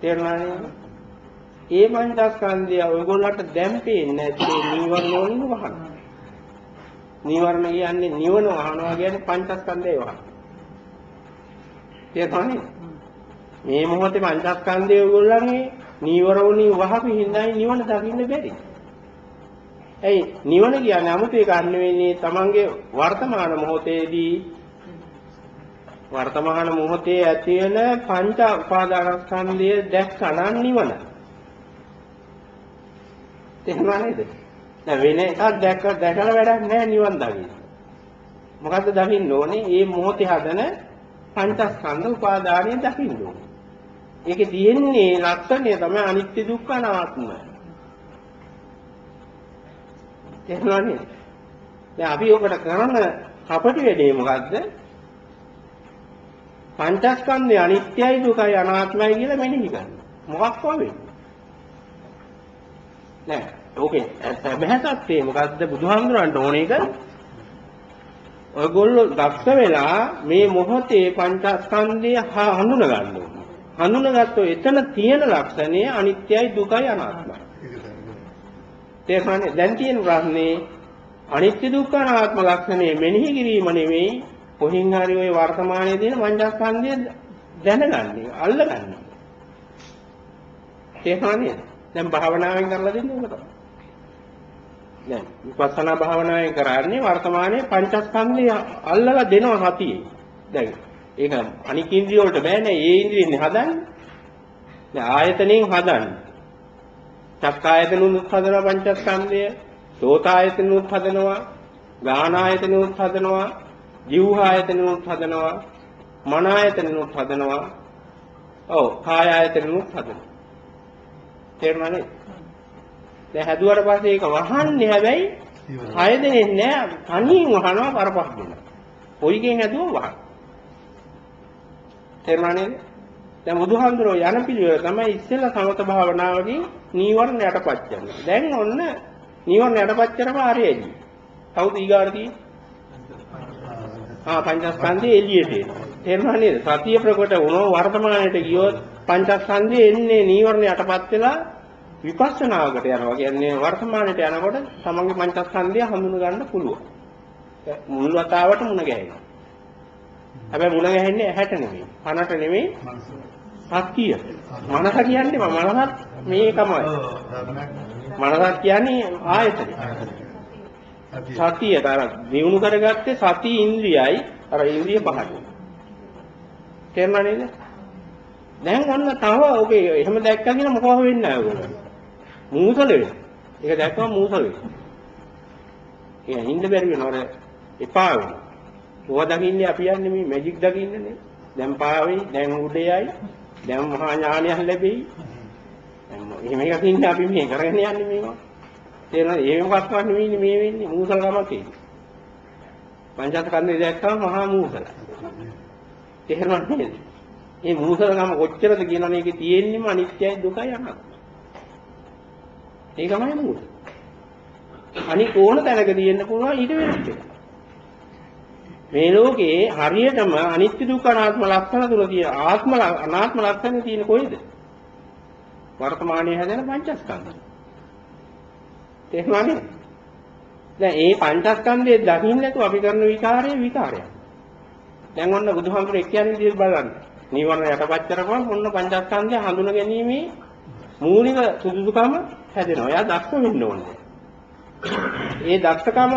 තේරුණානේ? ඒ පංචස්කන්ධය ඔයගොල්ලන්ට දැන් පේන්නේ නැත්තේ නීවරණ වලින් වහන. නීවරණ කියන්නේ නිවන වහනවා කියන්නේ පංචස්කන්ධය වහන. තේරුණානේ? මේ මොහොතේ පංචස්කන්ධය ඔයගොල්ලන්ගේ නීවර වලින් වහපු හිඳයි නිවන දකින්න බැරි. ඇයි නිවන කියන්නේ 아무ත එකක් නෙවෙයි තමන්ගේ වර්තමාන මොහොතේදී වර්තමාන මොහොතේ ඇති වෙන පංච උපාදානස්කන්ධය දැක්කනම් නිවන. තේරුණා නේද? දැන් වෙන එකක් දැක්ක දැකලා වැඩක් නැහැ නිවන් දකින්න. මොකද්ද දකින්න ඕනේ? මේ මොහොතේ හදන පංචස්කන්ධ උපාදානිය දකින්න ඕනේ. ඒකේ තියෙන්නේ ලක්ෂණය තමයි අනිත්‍ය දුක්ඛ අනාත්ම. තේරුණානේ? දැන් අපි ඔකට කරන කපටි වැඩේ මොකද්ද? පංචස්කන්ධය අනිත්‍යයි දුකයි අනාත්මයි කියලා මෙනෙහි කරනවා. මොකක් වගේ? නෑ. ඕකේ සැබෑ සත්‍යය මොකද්ද බුදුහාමුදුරන්ට ඕන එක? ඔයගොල්ලෝ දක්ෂ වෙලා මේ මොහොතේ පංචස්කන්ධය හඳුන ගන්න ඕනේ. හඳුනගත්තොත් එතන තියෙන ලක්ෂණය අනිත්‍යයි දුකයි අනාත්මයි. තේරුණානේ? දැන් තියෙන ප්‍රශ්නේ අනිත්‍ය දුක්ඛ අනාත්ම ලක්ෂණය මෙනෙහි කිරීම නෙවෙයි කොහින් හරි ওই වර්තමානයේ තියෙන පංචස්කන්ධය දැනගන්නේ අල්ලගන්නේ. තේරුණානේ? දැන් භාවනාවෙන් කරලා දෙන්නේ මොකද? දැන් විපස්සනා භාවනාවෙන් කරන්නේ වර්තමානයේ පංචස්කන්ධය අල්ලලා දෙනවා සතියේ. දැන් ඒක අනික් ඉන්ද්‍රිය වලට බෑනේ. ඒ ඉන්ද්‍රියනේ හදන්නේ. දැන් ආයතනෙන් හදන්නේ. චක්කායතනුත් හදනවා පංචස්කන්ධය, සෝතායතනුත් හදනවා, ගානායතනුත් හදනවා, ජීවහායතනුත් හදනවා, මනායතනුත් හදනවා. ඔව්, කායායතනුත් හදනවා. තේරුණානේ? දැන් හැදුවට පස්සේ ඒක වහන්නේ හැබැයි හය දෙනෙක් නෑ තනියෙන් වහනවා කරපස් දෙන. කොයිගෙන් හැදුවම වහන. තේරුණානේ? දැන් බුදුහාමුදුරෝ යන පිළිවෙල තමයි ඉස්සෙල්ලා සමත භාවනාවකින් නීවරණ යටපත් කරනවා. දැන් ඔන්න නීවරණ යටපත් කරපුවා ආරයේදී. කවුද ඊගාට තියෙන්නේ? ආ පංචස්කන්ධය එළියට එනවා. තේරුණා නේද? සතිය ප්‍රකට වුණෝ වර්තමානයට ගියොත් පංචස්කන්ධය එන්නේ නීවරණ යටපත් වෙලා විපස්සනාවකට යනවා. කියන්නේ වර්තමානයට යනකොට තමන්ගේ පංචස්කන්ධය හඳුන ගන්න පුළුවන්. මුල් වතාවට මුණ ගැහෙනවා. හැබැයි මුණ ගැහෙන්නේ ඇහැට නෙමෙයි, කනට නෙමෙයි, සක්කිය. මනස කියන්නේ මනසත් මේකමයි. මනසත් කියන්නේ ආයතනය. සතියට අර දිනු කරගත්තේ සති ඉන්ද්‍රියයි අර ඉන්ද්‍රිය පහට. තේරුණා නේද? දැන් ඔන්න තව ඔබේ එහෙම දැක්කා කියන මොකව වෙන්නේ නැහැ ඔයගොල්ලෝ. මූසල වෙනවා. ඒක දැක්කම මූසල වෙනවා. ඒ හින්ද බැරි වෙනවර එපා වෙනවා. ඕවා දකින්නේ අපි යන්නේ මේ මැජික් දකින්නනේ. දැන් පාවෙයි, දැන් උඩයයි, දැන් මහා ඥානයක් ලැබෙයි. දැන් එහෙම එකක් ඉන්නේ අපි මේ කරගෙන යන්නේ මේවා. තේරෙනවද? ඒ මොකක්වත් නෙවෙයි මේ වෙන්නේ මූසල ගමක් ඒක. පංචස්කන්ධය දැක්කම මහා මූසල. තේරෙනවද නේද? මේ මූසල ගම කොච්චරද කියනවනේ ඒකේ තියෙන්නේම අනිත්‍යයි දුකයි අනාත්මයි. ඒකමයි මූල. අනික ඕන තැනක තියෙන්න පුළුවන් ඊට වෙනස් එකක්. මේ ලෝකේ හරියටම අනිත්‍ය දුක්ඛ අනාත්ම ලක්ෂණ තුන තියෙන ආත්ම අනාත්ම ලක්ෂණ තියෙන කොහෙද? වර්තමානයේ හැදෙන පංචස්කන්ධය. තේරුණානේ? දැන් මේ පංචස්කන්ධයේ දකින්න නැතුව අපි කරන විකාරය විකාරයක්. දැන් ඔන්න බුදුහාමුදුරේ කියන්නේ විදිහට බලන්න. නීවරණ යටපත් කරපුවම ඔන්න පංචස්කන්ධය හඳුන ගැනීමේ මූලික සුදුසුකම හැදෙනවා. එයා දක්ෂ වෙන්න ඕනේ. ඒ දක්ෂකම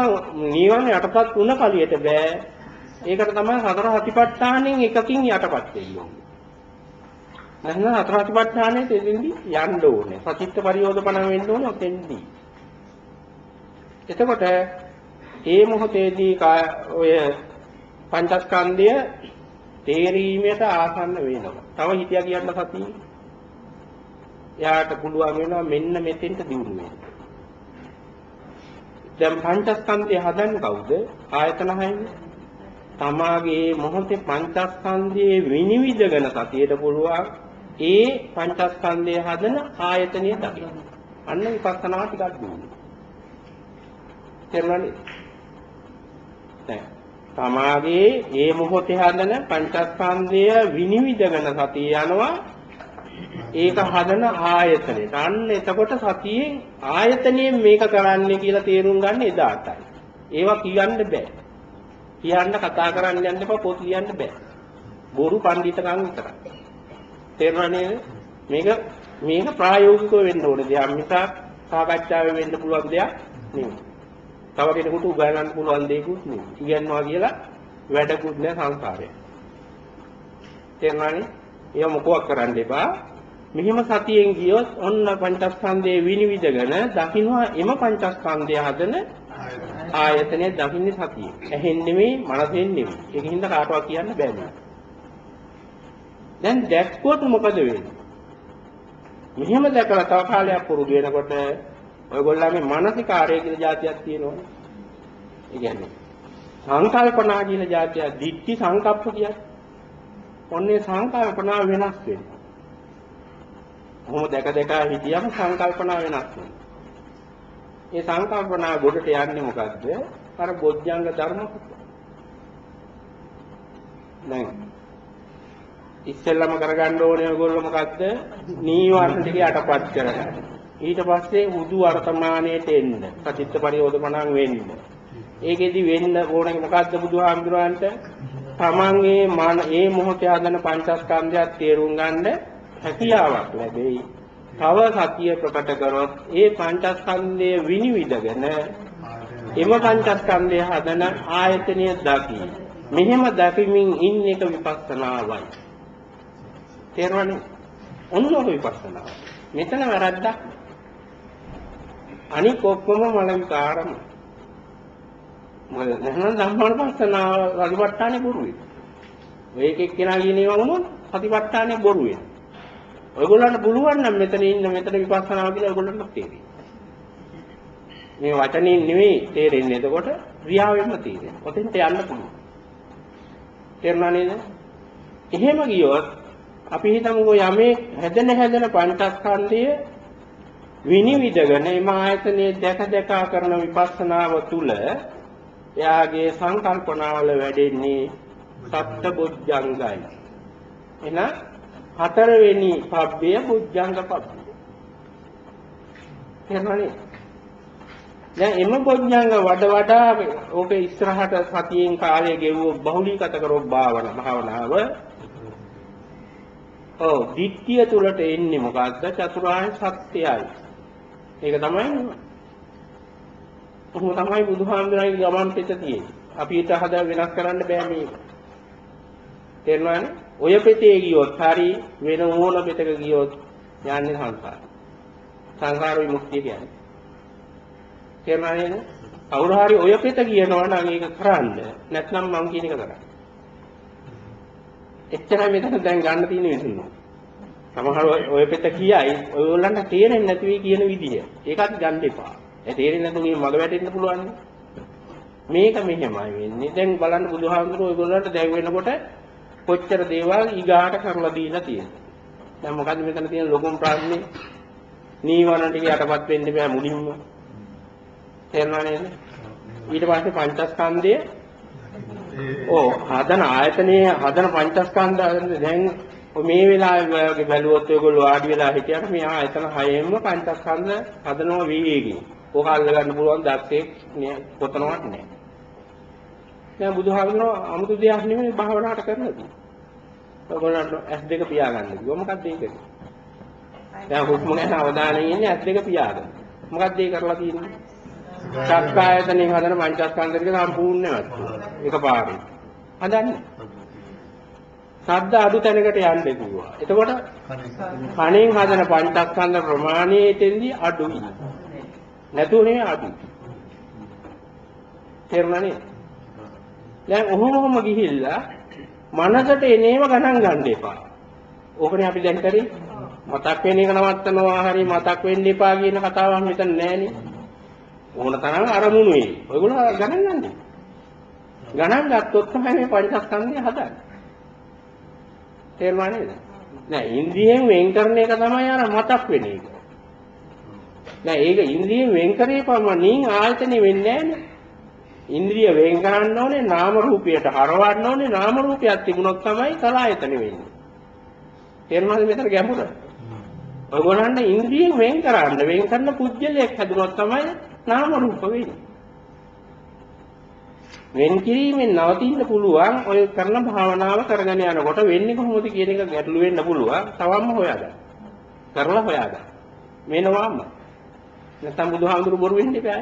නීවරණ යටපත් වුණ කලියට බෑ. ඒකට තමයි සතර හතිපට්ඨානෙන් එකකින් යටපත් වෙන්නේ. නැත්නම් සතර හතිපට්ඨානෙ දෙදෙන්දි යන්න ඕනේ. සචිත්ත පරියෝධපණ වෙන්න ඕනේ ඔතෙන්දී. එතකොට ඒ මොහොතේදී ඔය පංචස්කන්ධය තේරීමට ආසන්න වෙනවා. තව හිතියා කියන්න සතිය. එයාට පුළුවන් වෙනවා මෙන්න මෙතෙන්ට දියුණු වෙන්න. දැන් පංචස්කන්ධය හදන්නේ කවුද? ආයතන හයනේ. තමාගේ මොහොතේ පංචස්කන්ධයේ විනිවිදගෙන සතියට පුළුවන් ඒ පංචස්කන්ධය හදන ආයතනය දකින්න. අන්න විපස්සනා ටිකක් දුන්නේ. තේරුණානේ? දැන් තමාගේ ඒ මොහොතේ හදන පංචස්කන්ධය විනිවිදගෙන සතිය යනවා ඒක හදන ආයතනෙට. අන්න එතකොට සතියෙන් ආයතනයෙන් මේක කරන්නේ කියලා තේරුම් ගන්න එදාටයි. ඒවා කියන්න බෑ. කියන්න කතා කරන්න යන්න එපා පොත් ලියන්න බෑ. බොරු පඬිතකම් විතරයි. තේරුණා නේද? මේක මේක ප්‍රායෝගිකව වෙන්න ඕනේ දෙයක් මිසක් සාකච්ඡාවේ වෙන්න පුළුවන් දෙයක් නෙවෙයි. තව කෙනෙකුට උගන්වන්න පුළුවන් දෙයක්ුත් නෙවෙයි. ඉගෙනනවා කියලා වැඩකුත් නෑ සංසාරේ. තේරුණානේ? ඒව මොකක් කරන්න එපා. මෙහිම සතියෙන් ගියොත් ඔන්න පංචස්කන්ධයේ විනිවිදගෙන දකින්නවා එම පංචස්කන්ධය හදන ආයතනයේ දකින්නේ සතිය. ඇහෙන් නෙමෙයි මනසෙන් නෙමෙයි. ඒකින්ද කාටවත් කියන්න බෑ නේද? දැන් දැක්කොත් මොකද වෙන්නේ? මෙහෙම දැකලා තව කාලයක් පුරුදු වෙනකොට ඔයගොල්ලන්ගේ මානසිකාරය කියලා જાතියක් තියෙනවනේ. ඒ කියන්නේ සංකල්පනා කියලා જાතිය, දික්ටි සංකප්ප කියන්නේ. ඔන්නේ සංකල්පනා වෙනස් වෙනවා. කොහොම දැක දැක හිටියම සංකල්පනා වෙනස් වෙනවා. මේ සංකල්පනා ගොඩට යන්නේ මොකද්ද? අර බොජ්ජංග ධර්ම දැන් ඉස්සෙල්ලම කරගන්න ඕනේ ඔයගොල්ලෝ මොකද්ද? නීවරණ ටික යටපත් කරගන්න. ඊට පස්සේ උදු වර්තමානයට එන්න. සචිත්ත පරියෝධමණන් වෙන්න. ඒකෙදි වෙන්න ඕනේ මොකද්ද බුදුහාමුදුරන්ට? තමන්ගේ මන ඒ මොහොතේ හදන පංචස්කන්ධයක් තේරුම් ගන්න හැකියාවක් ලැබෙයි. තව සතිය ප්‍රකට කරොත් ඒ පංචස්කන්ධය විනිවිදගෙන එම පංචස්කන්ධය හදන ආයතනය දකි. මෙහෙම දකිමින් ඉන්න එක විපස්සනාවයි. තේරුණානේ? ඔන්න ඔය විපස්සනාව. මෙතන වැරද්දක්. අනික ඔක්කොම මලවිකාරම. මොකද නැත්නම් ධම්මානුපස්සනාව සතිපට්ඨානේ බොරු වෙයි. ඔය එකෙක් කෙනා කියන ඒවා වුණොත් සතිපට්ඨානේ බොරු වෙනවා. ඔයගොල්ලන්ට පුළුවන් නම් මෙතන ඉන්න මෙතන විපස්සනාව කියලා ඔයගොල්ලන්ට තේරෙයි. මේ වචනින් නෙවෙයි තේරෙන්නේ. එතකොට ක්‍රියාවෙන්ම තේරෙනවා. ඔතෙන්ට යන්න පුළුවන්. තේරුණා නේද? එහෙම ගියොත් අපි හිතමුකෝ යමේ හැදෙන හැදෙන පංචස්කන්ධය විනිවිදගෙන එම ආයතනයේ දැක දැක කරන විපස්සනාව තුළ එයාගේ සංකල්පනාවල වැඩෙන්නේ සත්බුද්ධංගයි. එන හතරවෙනි පබ්බය බුද්ධංග පබ්බය. තේරුණානේ? දැන් එම බොඥංග වඩ වඩා ඕක ඉස්සරහට සතියෙන් කාලය ගෙවුව බහුලීගත කරොත් භාවන භාවනාව ඔව් ධිට්ඨිය තුලට එන්නේ මොකද්ද චතුරාර්ය සත්‍යයයි ඒක තමයි කොහොම තමයි බුදුහාමුදුරන්ගේ ගමන් පිට තියෙන්නේ. අපිට හදා වෙනස් කරන්න බෑ මේක. තේරුණානේ? ඔය පෙතේ ගියොත් හරි වෙන ඕන පෙතක ගියොත් යන්නේ සංසාර. සංසාර විමුක්තිය කියන්නේ. තේරුණා නේද? කවුරු හරි ඔය පෙත කියනවා නම් ඒක කරන්න. නැත්නම් මං කියන එක කරන්න. එච්චරයි මෙතන දැන් ගන්න තියෙන විසඳුම. සමහර ඔය පෙත කියයි ඔයගොල්ලන්ට තේරෙන්නේ නැති වෙයි කියන විදිය. ඒකත් ගන්න එපා. ඒ තේරෙන්නේ නැතුව මේ මග වැටෙන්න පුළුවන්. මේක මෙහෙමයි වෙන්නේ. දැන් බලන්න බුදුහාමුදුරුවෝ ඔයගොල්ලන්ට දැන් වෙනකොට කොච්චර දේවල් ඊගාට කරලා දීලා තියෙනවා. දැන් මොකද්ද මෙතන තියෙන ලොකුම ප්‍රශ්නේ? නීවරණ ටික යටපත් වෙන්න බෑ මුලින්ම. තේරුණා නේද? ඊට පස්සේ පංචස්කන්ධය ඕ හදන ආයතනයේ හදන පංචස්කන්ධ දැන් මේ වෙලාවේ වගේ බැලුවොත් ඔයගොල්ලෝ ආඩි වෙලා හිටියට මේ ආයතන හයෙම පංචස්කන්ධ හදනවා වේගයෙන්. ඕක අල්ල ගන්න පුළුවන් දත්තේ කොතනවත් නැහැ. දැන් බුදුහාමුදුරුවෝ 아무තු දෙයක් නෙමෙයි භාවනාවට කරලා තියෙන්නේ. ඔයගොල්ලන්ට S2 පියාගන්න කිව්වා. මොකක්ද ඒක? දැන් හුස්ම ගැන අවධානයෙන් ඉන්නේ S2 පියාගන්න. මොකක්ද ඒ කරලා තියෙන්නේ? චක්කායතනෙන් හදන පංචස්කන්ධ ටික සම්පූර්ණ නැවතු. එකපාරේ. හදන්නේ. ශබ්ද අඩු තැනකට යන්න කිව්වා. එතකොට කණෙන් හදන පංචස්කන්ධ ප්‍රමාණයටෙන්දී අඩුයි. නැතුව නෙවෙයි අඩුයි. තේරුණානේ? දැන් ඔහොම ඔහොම ගිහිල්ලා මනසට එනේම ගණන් ගන්න එපා. ඕකනේ අපි දැන් කරේ. මතක් වෙන එක නවත්තනවා හරි මතක් වෙන්න එපා කියන කතාවක් මෙතන නෑනේ. ඕන තරම් අරමුණු වෙයි. ඔයගොල්ලෝ ගණන් ගන්න. ගණන් ගත්තොත් තමයි මේ පංචස්කන්ධය හදන්නේ. තේරුණා නේද? නෑ ඉන්ද්‍රියෙන් වෙන් කරන එක තමයි අර මතක් වෙන එක. නෑ ඒක ඉන්ද්‍රියෙන් වෙන් කරේ පමණින් ආයතනෙ වෙන්නේ නෑනේ. ඉන්ද්‍රිය වෙන් කරන්න ඕනේ නාම රූපයට හරවන්න ඕනේ නාම රූපයක් තිබුණොත් තමයි කලායතන වෙන්නේ. තේරුණාද මෙතන ගැඹුර? ඔයගොල්ලන්ට ඉන්ද්‍රියෙන් වෙන් කරන්න වෙන් කරන පුජ්‍යලයක් හැදුනොත් තමයි නාම රූප වෙන්නේ. වෙන් කිරීමෙන් නවතින්න පුළුවන් ඔය කරන භාවනාව කරගෙන යනකොට වෙන්නේ කොහොමද කියන එක ගැටලු වෙන්න පුළුවන්. තවම හොයාගන්න. කරලා හොයාගන්න. මේනවාම. නැත්නම් බුදුහාමුදුරු බොරු වෙන්න එපා.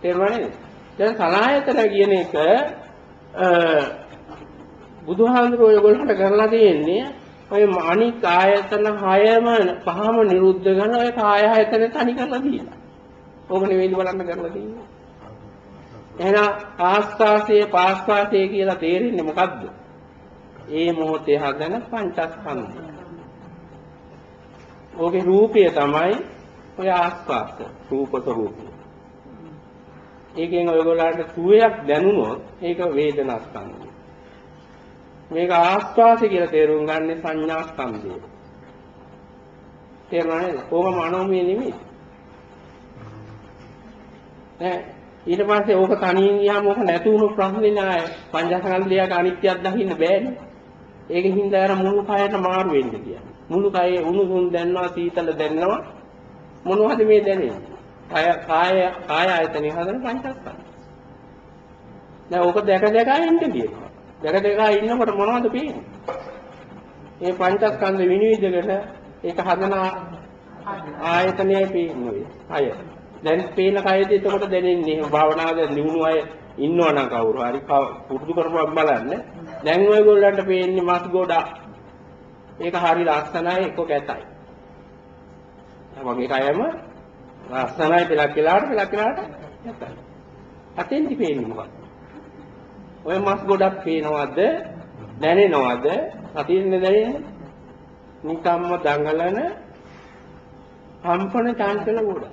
තේරුණා නේද? දැන් සලායතන කියන එක බුදුහාමුදුරුවෝ ඔයගොල්ලන්ට කරලා තියෙන්නේ ඔය අනික් ආයතන හයම පහම නිරුද්ධ කරන ඔය කාය ආයතන තනි කරලා දීලා. ඕක නෙවෙයි බලන්න කරලා තියෙන්නේ. එහෙනම් ආස්වාසයේ පාස්වාසයේ කියලා තේරෙන්නේ මොකද්ද? ඒ මොහොතේ හදන පංචස්කන්ධය. ඕකේ රූපය තමයි ඔය ආස්වාස රූප ස්වરૂපය. ඒකෙන් ඔයගොල්ලන්ට සුවයක් දැනුනොත් ඒක වේදනා ස්කන්ධය. මේක ආස්වාසය කියලා තේරුම් ගන්න සංඥා ස්කන්ධය. තේරුණා නේද? ඕක මනෝමය නෙමෙයි. ඈ ඊට පස්සේ ඕක තනියෙන් ගියාම ඕක නැති වුණු ප්‍රශ්නේ නෑ. පංචස්කන්ධයක අනිත්‍යයක් දකින්න බෑනේ. ඒකෙන් හින්දා අර මුළු කයට මාරු වෙන්න කියන්නේ. මුළු කයේ උණුසුම් දැනනවා සීතල දැනනවා මොනවද මේ දැනෙන්නේ? කය කාය කාය ආයතනෙ හදන පංචස්කන්ධ. දැන් ඕක දැක දැක ඉන්න කියනවා. දැක දැක ඉන්නකොට මොනවද පේන්නේ? මේ පංචස්කන්ධ විනිවිදකට ඒක හදන ආයතනයයි පේන්නේ. අය. දැන් පේන කයදී එතකොට දැනෙන්නේ භාවනාවද නිවුණු අය ඉන්නවා නම් කවුරු හරි පුරුදු කරපුවා බලන්න. දැන් ඔයගොල්ලන්ට පේන්නේ මස් ගොඩක්. ඒක හරි ලස්සනයි එක්ක කැතයි. මගේ කයම ලස්සනයි පෙලක් වෙලාවට පෙලක් වෙලාවට නැතයි. අතෙන්දි පේන්නේ මොකක්ද? ඔය මස් ගොඩක් පේනවද? දැනෙනවද? අතින් දැනෙන්නේ? නිකම්ම දඟලන කම්පන චංචල ගොඩ.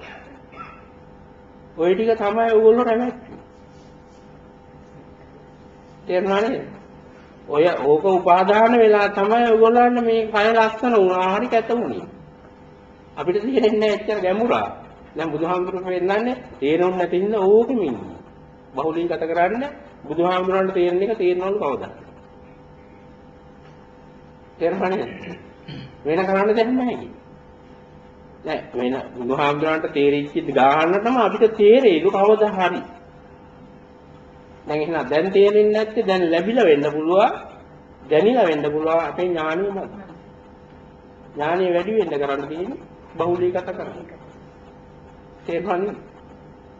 ওই ටික තමයි ඕගොල්ලෝ රැවැත්තේ. තේරුණා නේද? ඔය ඕක උපාදාන වෙලා තමයි ඔයගොල්ලන්ට මේ කය ලස්සන වුණා හරි කැත වුණේ. අපිට තේරෙන්නේ නැහැ එච්චර ගැඹුරා. දැන් බුදුහාමුදුරුවෝ පෙන්නන්නේ තේරුම් නැති හින්දා ඕකෙම ඉන්නේ. බහුලීගත කරන්න බුදුහාමුදුරන්ට තේරෙන එක තේරෙනවලු කවදාද? තේරෙන්නේ වෙන කරන්න දෙයක් නැහැ. නෑ වෙන බුදුහාමුදුරන්ට තේරිච්ච ගානටම අපිට තේරෙයිලු කවදා හරි. දැන් එහෙනම් දැන් තේරෙන්නේ නැත්තේ දැන් ලැබිලා වෙන්න පුළුවන් දැනිලා වෙන්න පුළුවන් අපේ ඥානියම ඥානිය වැඩි වෙන්න කරන්න තියෙන්නේ බහුලීගත කරන්න. තේරුණානේ?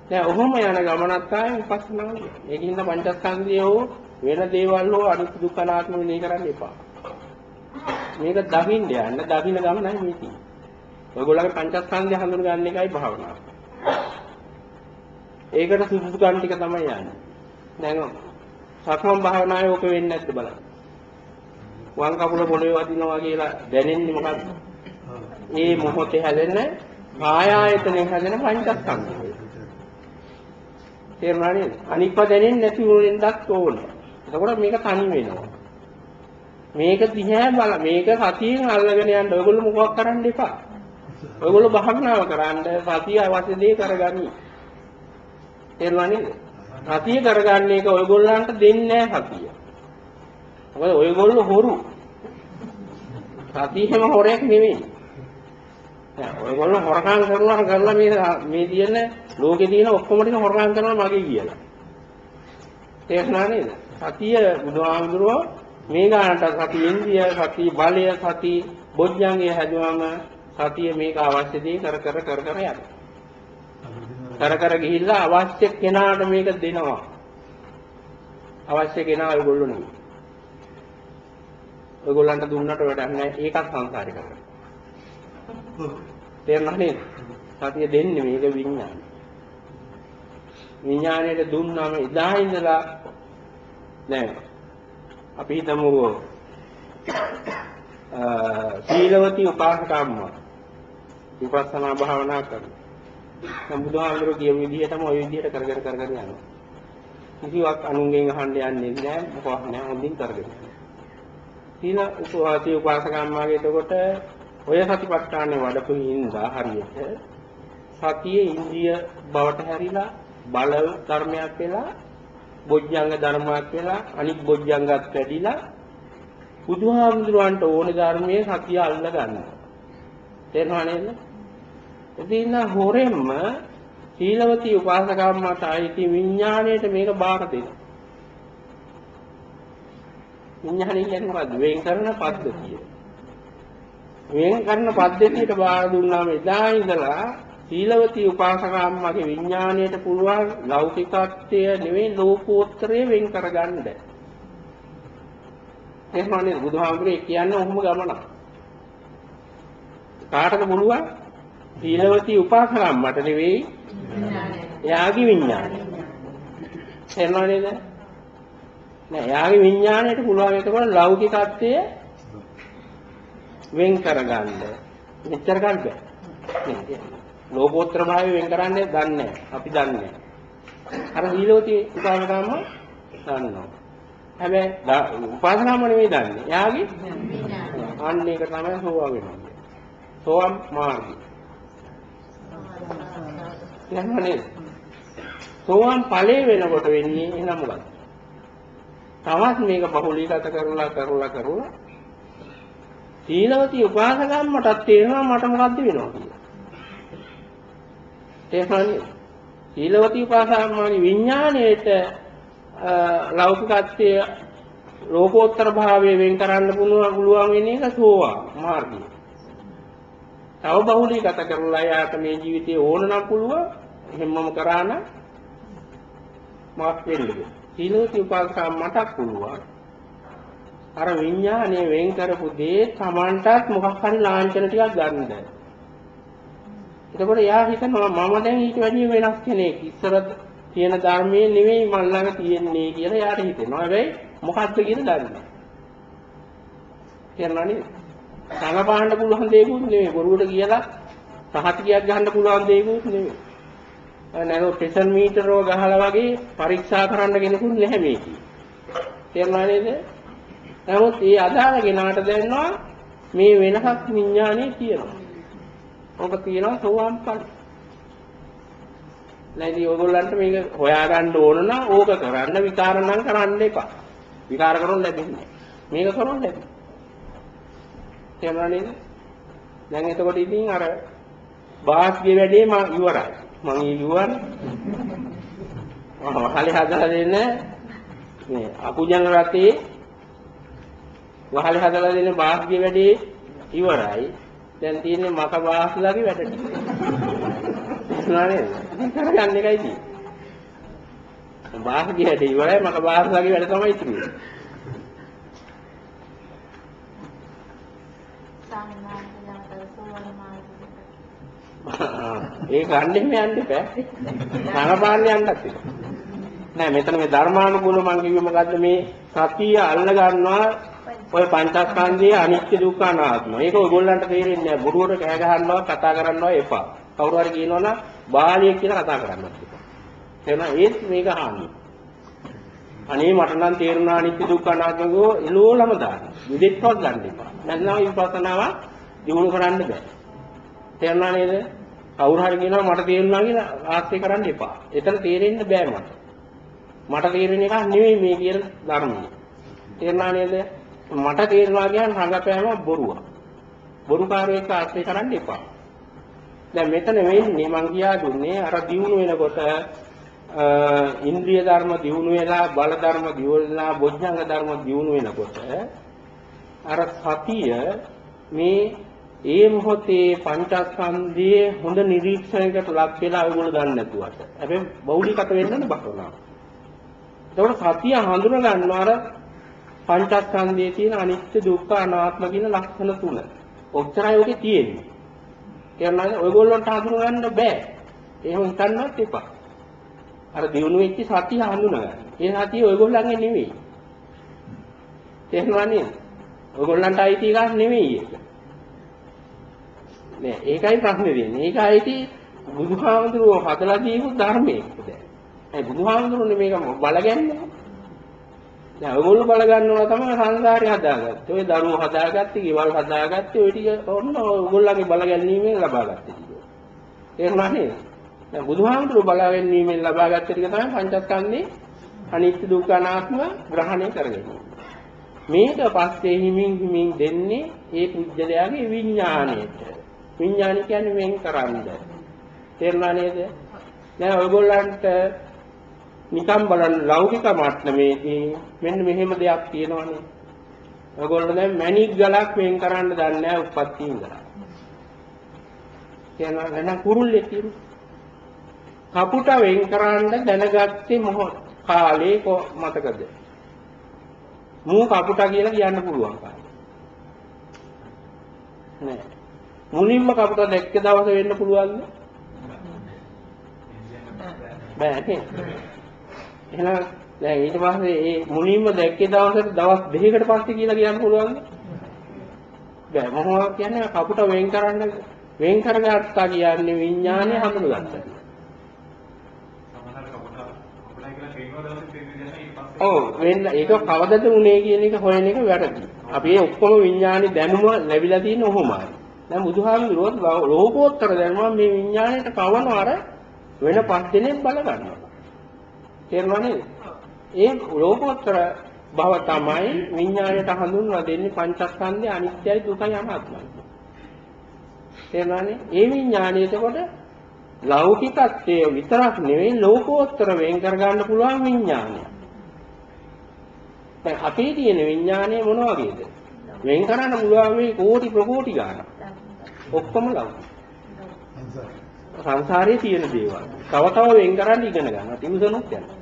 දැන් ඔහොම යන ගමනක් ආයේ විපස්සනාව. ඒකින්ද පංචස්කන්ධය හෝ වෙන දේවල් හෝ අනිත්‍ය දුක්ඛ අනාත්ම වෙනේ කරන්න එපා. මේක දකින්න යන්න දකින්න ගමනයි මේ තියෙන්නේ. ඔයගොල්ලන්ගේ පංචස්කන්ධය හඳුනගන්න එකයි භාවනාව. ඒකට සුදුසුකම් ටික තමයි යන්නේ. දැන් සක්මන් භාවනාවේ ඕක වෙන්නේ නැද්ද බලන්න. වම් කකුල පොළවේ වදිනවා කියලා දැනෙන්නේ මොකද්ද? මේ මොහොතේ හැදෙන කාය ආයතනෙන් හැදෙන පංචස්කන්ධය. තේරුණා නේද? අනික්ව දැනෙන්නේ නැති වෙන්නත් ඕනේ. එතකොට මේක තනි වෙනවා. මේක දිහා බල මේක සතියෙන් අල්ලගෙන යන්න ඔයගොල්ලෝ මොකක් කරන්න එපා. ඔයගොල්ලෝ භාවනාව කරන්න සතිය අවශ්‍ය දේ කරගනි. තේරුණා නේද? සතිය කරගන්න එක ඔයගොල්ලන්ට දෙන්නේ නැහැ සතිය. මොකද ඔයගොල්ලෝ හොරු. සතියෙම හොරෙක් නෙමෙයි. දැන් ඔයගොල්ලෝ හොරකම් කරනවා කරලා මේ මේ තියෙන ලෝකේ තියෙන ඔක්කොම ටික හොරකම් කරනවා මගේ කියලා. තේරුණා නේද? සතිය බුදුහාමුදුරුවෝ මේ ගානට සති ඉන්දිය සති බලය සති බොජ්ජංගය හැදුවම සතිය මේක අවශ්‍ය දේ කර කර කර කර යනවා. කර කර ගිහිල්ලා අවශ්‍ය කෙනාට මේක දෙනවා. අවශ්‍ය කෙනා ඔයගොල්ලෝ නෙමෙයි. ඔයගොල්ලන්ට දුන්නට වැඩක් නැහැ. ඒකත් සංසාරික කරගන්න. තේරුණා නේද? සතිය දෙන්නේ මේක විඥාන. විඥාණයට දුන්නාම එදා ඉඳලා දැන් අපි හිතමු සීලවති උපාසකම්ම විපස්සනා භාවනා කරනවා. දැන් බුදුහාමුදුරුවෝ කියපු විදිහටම ওই විදිහට කරගෙන කරගෙන යනවා. කිසිවක් අනුන්ගෙන් අහන්න යන්නේ නැහැ මොකක් නැහැ හොඳින් කරගෙන යනවා. සීල උපවාසී උපාසකම්මාගේ එතකොට ඔය සතිපට්ඨානේ වඩපු හින්දා හරියට සතියේ ඉන්ද්‍රිය බවට හැරිලා බල ධර්මයක් වෙලා බොජ්ජංග ධර්මයක් වෙලා අනිත් බොජ්ජංගත් වැඩිලා බුදුහාමුදුරන්ට ඕන ධර්මයේ සතිය අල්ල ගන්නවා. තේරුණා නේද? ඉතින් හොරෙම්ම සීලවතී උපාසකම්මට ආйти විඥාණයට මේක බාර දෙනවා. විඥාණය කියන්නේ මොකද්ද? වෙන් කරන පද්ධතිය. වෙන් කරන පද්ධතියට බාර දුන්නාම එදා ඉඳලා සීලවතී උපාසකම්මගේ විඥාණයට පුළුවන් ලෞකිකත්වය නෙවෙයි ලෝකෝත්තරය වෙන් කරගන්න. එහෙමනේ බුදුහාමුදුරේ කියන්නේ ඔහොම ගමනක්. කාටද පුළුවන්? සීලවතී උපාසකම්මට නෙවෙයි එයාගේ විඥාණය. තේරෙනව නේද? නෑ එයාගේ විඥාණයට පුළුවන් එතකොට ලෞකිකත්වය වෙන් කරගන්න. මෙච්චර ගන්න බෑ. ලෝකෝත්තර භාවය වෙන් කරන්නේ දන්නේ අපි දන්නේ අර සීලෝති උපාසකම දන්නවා. හැබැයි උපාසකම නෙවෙයි දන්නේ. එයාගේ? අන්න ඒක තමයි සෝවා වෙනවා. සෝවම් මාර්ගය. යන්නේ සෝවම් ඵලයේ වෙනකොට වෙන්නේ එහෙනම් මොකක්ද? තවත් මේක බහුලීගත කරලා කරලා කරලා සීලවති උපාසකම්මටත් තේරෙනවා මට මොකද්ද වෙනවා කියලා තේරුණානේ සීලවතී උපාසකම්මානි විඥාණයට ලෞකිකත්වයේ ලෝකෝත්තර භාවය වෙන් කරන්න පුළුවන් පුළුවන් වෙන එක සෝවා මාර්ගය. තව බහුලීගත කරලා යාට මේ ජීවිතේ ඕන නම් පුළුවන් එහෙමම කරා නම් මාක් වෙන්නද? සීලවතී උපාසකම්මට පුළුවන්. අර විඥාණය වෙන් කරපු දේ Tamanටත් මොකක් හරි ලාංඡන ටිකක් ගන්නද? එතකොට එයා හිතනවා මම දැන් ඊට වැඩිය වෙනස් කෙනෙක්. ඉස්සර තියෙන ධර්මයේ නෙවෙයි මල් ළඟ තියෙන්නේ කියලා එයාට හිතෙනවා. හැබැයි මොකක්ද කියලා දන්නේ නැහැ. තේරුණා නේද? සංගපාහන්න පුළුවන් දෙයක්ුත් නෙවෙයි. බොරුවට කියලා සහතිකයක් ගන්න පුළුවන් දෙයක්ුත් නෙවෙයි. නැගෝ ප්‍රෙෂර් මීටරෝ ගහලා වගේ පරීක්ෂා කරන්න කෙනෙකුත් නැහැ මේකේ. තේරුණා නේද? නමුත් මේ අදාළ කෙනාට දැනනවා මේ වෙනසක් විඥානයේ තියෙනවා. ඕක තියෙනවා සෝවාන් ඵල. නැති ඔයගොල්ලන්ට මේක හොයාගන්න ඕන නම් ඕක කරන්න විකාර නම් කරන්න එපා. විකාර කරොත් ලැබෙන්නේ මේක කරොත් ලැබෙන්නේ. තේරුණා නේද? දැන් එතකොට ඉතින් අර වාස්ගේ වැඩේ මම ඉවරයි. මම ඉවරයි. වහලේ හදලා දෙන්න මේ අකුජන රතේ වහලේ හදලා දෙන්න වාස්ගේ වැඩේ ඉවරයි. දැන් තියෙන්නේ මක වාස්ලාගේ වැඩ ටික. තේරුණා නේද? කරගන්න එකයි තියෙන්නේ. බාහිර හැටි ඉවරයි මට බාහිරගේ වැඩ තමයි ඉතුරු වෙන්නේ. ඒ ගන්නෙම යන්න බෑ. රඟපාන්න යන්නත් එපා. නෑ මෙතන මේ ධර්මානුකූල මං කිව්වේ මොකද්ද මේ සතිය අල්ල ගන්නවා ඔය පංචස්කන්ධයේ අනිත්‍ය දුක්ඛ අනාත්ම. මේක ඔයගොල්ලන්ට තේරෙන්නේ නෑ. බොරුවට කෑ ගහනවා කතා කරනවා එපා. කවුරු හරි කියනවනම් බාලිය කියලා කතා කරන්නත් එපා. එහෙනම් ඒත් මේක අහන්න. අනේ මට නම් තේරුණා අනිත්‍ය දුක්ඛ අනාත්මකෝ එළෝලම දාන්න. විදෙත්වත් ගන්න එපා. නැත්නම් විපස්සනාව දිනු කරන්න බෑ. තේරුණා නේද? කවුරු හරි කියනවා මට තේරුණා කියලා ආස්තේ කරන්න එපා. එතන තේරෙන්න බෑ මට. මට තේරෙන එකක් නෙවෙයි මේ කියන ධර්මය. තේරුණා නේද? මට තේරෙනවා කියන්නේ රඟපෑම බොරුවක්. බොරුකාරයෙක් ආශ්‍රය කරන්න එපා. දැන් මෙතන වෙන්නේ මං කියා දුන්නේ අර දියුණු වෙනකොට ඉන්ද්‍රිය ධර්ම දියුණු වෙලා බල ධර්ම දියුණු වෙලා බොජ්ජංග ධර්ම දියුණු වෙනකොට අර සතිය මේ ඒ මොහොතේ පංචස්කන්ධයේ හොඳ නිරීක්ෂණයකට ලක් වෙලා ඒගොල්ලෝ දන්නේ නැතුවට. හැබැයි බෞද්ධිකත වෙන්නනේ බකවනවා. එතකොට සතිය හඳුන ගන්නවා අර පංචස්කන්ධයේ තියෙන අනිත්‍ය දුක්ඛ අනාත්ම කියන ලක්ෂණ තුන. ඔච්චරයි ඔකේ තියෙන්නේ. කියනවා ඔයගොල්ලන්ට හඳුන ගන්න බෑ. එහෙම හිතන්නත් එපා. අර දිනු වෙච්ච සතිය හඳුන ගන්න. ඒ සතිය ඔයගොල්ලන්ගේ නෙවෙයි. තේරුණා නේද? ඔයගොල්ලන්ට අයිති එකක් නෙවෙයි ඒක. නෑ ඒකයි ප්‍රශ්නේ තියෙන්නේ. ඒක අයිති බුදුහාමුදුරුවෝ හදලා දීපු ධර්මයක දැන්. ඒ බුදුහාමුදුරුවනේ මේක බලගන්නේ. දැන් ඔයගොල්ලෝ බල ගන්නවා තමයි සංසාරය හදාගත්තේ. ඔය දරුවෝ හදාගත්තේ, ගෙවල් හදාගත්තේ, ඔය ටික ඔන්න ඔයගොල්ලන්ගේ බල ගැනීමෙන් ලබාගත්තේ ටික. තේරුණා නේද? දැන් බුදුහාමුදුරුවෝ බල ගැනීමෙන් ලබාගත්ත ටික තමයි පංචස්කන්ධේ අනිත්‍ය දුක්ඛ අනාත්ම ග්‍රහණය කරගන්නේ. මේක පස්සේ හිමින් හිමින් දෙන්නේ ඒ පුජ්‍යලයාගේ විඥාණයට. විඥාණය කියන්නේ වෙන් කරන්න. තේරුණා නේද? දැන් ඔයගොල්ලන්ට නිකම් බලන්න ලෞකික මට්ටමේදී මෙන්න මෙහෙම දෙයක් තියෙනවනේ. ඔයගොල්ලෝ දැන් මැණික් ගලක් වෙන් කරන්න දන්නේ නැහැ උප්පත්ති ඉඳලා. කියනවා වෙන කුරුල්ලේ තියෙන. කපුට වෙන් කරන්න දැනගත්තේ මොහොත කාලේ කො මතකද? මූ කපුට කියලා කියන්න පුළුවන් කාලේ. නෑ. මුලින්ම කපුට දැක්ක දවස වෙන්න පුළුවන්ද? බෑ නේ. එහෙනම් දැන් ඊට පස්සේ ඒ මුලින්ම දැක්කේ දවසට දවස් දෙකකට පස්සේ කියලා කියන්න පුළුවන්ද? බෑ මොනවා කියන්නේ කපුට වෙන් කරන්න වෙන් කරගත්තා කියන්නේ විඥානය හඳුනගත්තා. ඔව් වෙන්න ඒක කවදද උනේ කියන එක හොයන එක වැරදි. අපි මේ ඔක්කොම විඥානේ දැනුම ලැබිලා තියෙන ඔහොමයි. දැන් බුදුහාමුදුරුවෝ ලෝකෝත්තර දැනුම මේ විඥාණයට කවන අර වෙන පස් දිනෙන් බල ගන්නවා. තේරුණා නේද? ඒ ලෝකෝත්තර භව තමයි විඥාණයට හඳුන්වා දෙන්නේ පංචස්කන්ධය අනිත්‍යයි දුකයි අනාත්මයි. තේරුණානේ? ඒ විඥාණය එතකොට ලෞකිකත්වයේ විතරක් නෙවෙයි ලෝකෝත්තර වෙන් කර ගන්න පුළුවන් විඥානය. දැන් අපේ තියෙන විඥානය මොන වගේද? වෙන් කරන්න පුළුවන් මේ කෝටි ප්‍රකෝටි ගාණක්. ඔක්කොම ලෞකික. සංසාරයේ තියෙන දේවල්. තව තව වෙන් කරන්න ඉගෙන ගන්නවා. ටියුෂනුත් යනවා.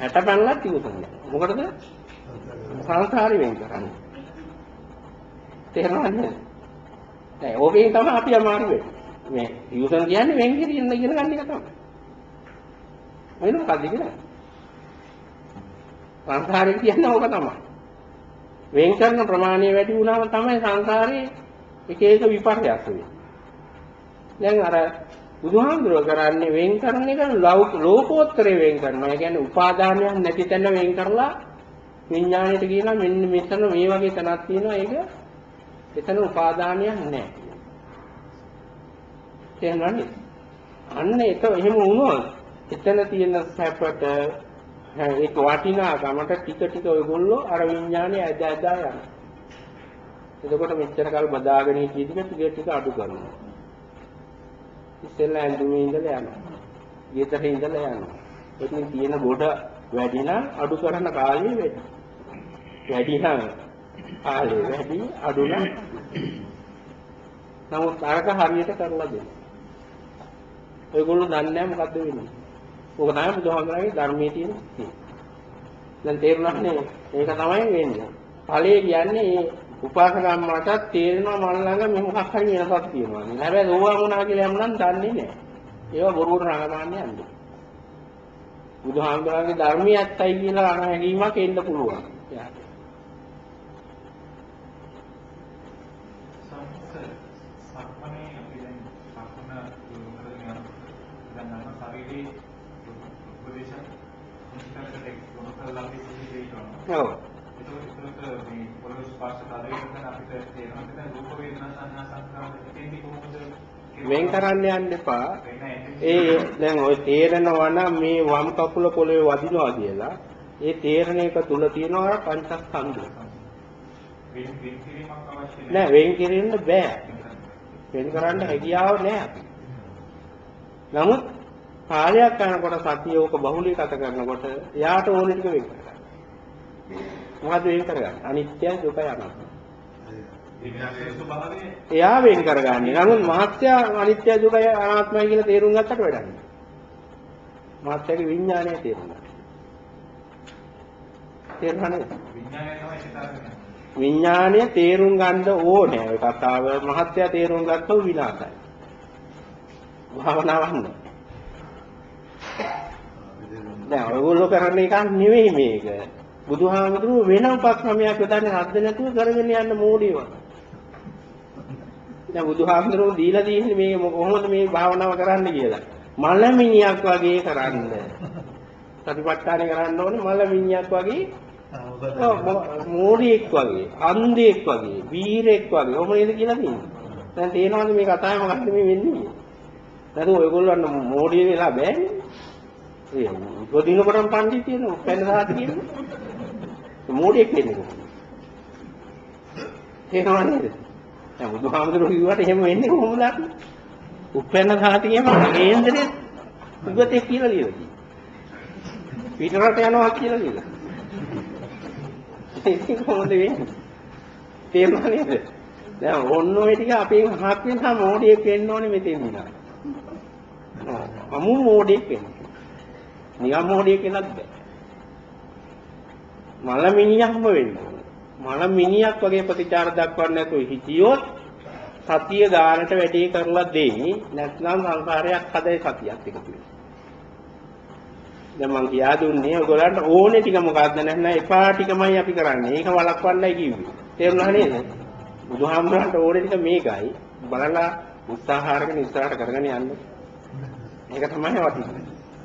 60 පැනලා ටියුෂන් යනවා. මොකටද? සංසාරي වෙන් කරන්නේ. තේරෙනවද? දැන් ඕකේ තමයි අපි අමාරු වෙන්නේ. මේ ටියුෂන් කියන්නේ වෙන් කිරින්න ඉගෙන ගන්න එක තමයි. වෙන මොකක්ද ඉගෙන? සංසාරේ කියන්නේ ඕක තමයි. වෙන් කරන ප්‍රමාණය වැඩි වුණාම තමයි සංසාරේ එක එක විපර්යාස වෙන්නේ. දැන් අර බුදුහාමුදුරුව කරන්නේ වෙන් කරන එක ලෝකෝත්තරේ වෙන් කරනවා. ඒ කියන්නේ උපාදානයක් නැති තැන වෙන් කරලා විඥාණයට කියනවා මෙන්න මෙතන මේ වගේ තැනක් තියෙනවා ඒක එතන උපාදානයක් නැහැ. තේරුණානේ? අන්න ඒක එහෙම වුණොත් එතන තියෙන සැපට ඒක වටිනා ගමට ටික ටික ඔයගොල්ලෝ අර විඥානය ඇද ඇදා යනවා. එතකොට මෙච්චර කල් බදාගෙන හිටිය ටික ටික ටික අඩු කරනවා. ඉස්සෙල්ලා ඇඳුමේ ඉඳලා යනවා. ගෙදර ඉඳලා යනවා. ඉතින් තියෙන ගොඩ වැඩි නම් අඩු කරන කාලය වැඩි. වැඩි නම් කාලය වැඩි අඩු නම් නමුත් අරක හරියට කරලා දෙන්න. ඔයගොල්ලෝ දන්නේ නැහැ මොකද්ද වෙන්නේ. ඕක තමයි බුදුහාමරගේ ධර්මයේ තියෙන. දැන් තේරුණානේ ඒක තමයි වෙන්නේ. ඵලයේ කියන්නේ මේ උපාසකම්මට තේරෙනවා මල් ළඟ මේ මොකක් හරි වෙනසක් තියෙනවා. හැබැයි ඕවා මොනවා කියලා යම් නම් දන්නේ නැහැ. ඒවා බොරුවට රඟපාන්න යන්නේ. බුදුහාමුදුරන්ගේ ධර්මයේ ඇත්තයි කියලා අන හැඟීමක් එන්න පුළුවන්. එයාට. ඔව්. පොළොවේ ස්පර්ශ කරගෙන අපිට තේරෙනවා දැන් රූප වේදනා සංඥා සංස්කාර දෙකේදී කොහොමද වෙන් කරන්න යන්න එපා. වෙන එන්නේ ඒ දැන් ඔය තේරෙනවා නම් මේ වම් කකුල පොළවේ වදිනවා කියලා. ඒ තේරණ එක තුල තියෙනවා පංචස්කන්ධය. වෙන වෙන කිරීමක් අවශ්‍ය නෑ වෙන් කිරෙන්න බෑ. වෙන් කරන්න හැකියාව නෑ. අපි. නමුත් කාලයක් යනකොට සතිය ඕක බහුලීගත කරනකොට එයාට ඕන ටික වෙන් කරගන්න. මොකද වෙන් කරගන්න? අනිත්‍ය දුක අනාත්ම. විඥානයේ ස්වභාවය එයා වෙන් කරගන්නේ. නමුත් මහත්ය අනිත්‍ය දුක අනාත්මයි කියලා තේරුම් ගත්තට වැඩක් නෑ. මහත්යගේ විඥානය තේරුම් ගන්න. තේරුණා නේද? විඥානය තේරුම් ගන්න ඕනේ. ඔය කතාව මහත්ය තේරුම් ගත්තොත් විනාශයි. භාවනාවක් නෑ. දැන් ඔයගොල්ලෝ කරන එකක් නෙවෙයි මේක. බුදුහාමුදුරුවෝ වෙන උපක්‍රමයක් යොදන්නේ හද්ද නැතුව කරගෙන යන්න මෝඩියව. දැන් බුදුහාමුදුරුවෝ දීලා තියෙන්නේ මේ කොහොමද මේ භාවනාව කරන්න කියලා. මලමිනියක් වගේ කරන්න. සතිපට්ඨානේ කරන්න ඕනේ මලමිනියක් වගේ මෝඩියෙක් වගේ, අන්ධයෙක් වගේ, වීරෙක් වගේ. ඔහොම නේද කියලා තියෙන්නේ. දැන් තේනවද මේ කතාවේ මොකක්ද මේ වෙන්නේ? නැත්නම් ඔයගොල්ලන් මෝඩිය වෙලා බෑනේ. ඒ උපදිනකොටම පඬිතියන උපැන්න සාති කියන්නේ. මෝඩියෙක් වෙන්නේ කොහොමද? තේරෙනව නේද? දැන් බුදුහාමුදුරුවෝ කිව්වට එහෙම වෙන්නේ කොහොමද අපි? උපැන්න සාති කියම කේන්දරේ උගතේ කියලා ලියලා තියෙනවා. පිටරට යනවා කියලා ලියලා. ඒක කොහොමද වෙන්නේ? තේරුණා නේද? දැන් ඔන්න ඔය ටික අපේ මහත් වෙනා මෝඩියෙක් වෙන්න ඕනේ මෙතෙන් ඉඳලා. අමු මෝඩියෙක් වෙන්න. නිකම් මෝඩියෙක් වෙන්නත් බෑ. මල මිනිහක්ම වෙන්න ඕනේ. මල මිනිහක් වගේ ප්‍රතිචාර දක්වන්න නැතුව හිටියොත් සතිය ගානට වැඩි කරලා දෙයි. නැත්නම් සංසාරයක් හදයි සතියක් එකතු වෙනවා. දැන් මං කියා දුන්නේ ඔයගොල්ලන්ට ඕනේ ටික මොකක්ද නැත්නම් එපා ටිකමයි අපි කරන්නේ. ඒක වළක්වන්නයි කිව්වේ. තේරුණා නේද? බුදුහාමුදුරන්ට ඕනේ ටික මේකයි. බලලා උත්සාහ අරගෙන ඉස්සරහට කරගෙන යන්න. ඒක තමයි වටින්නේ.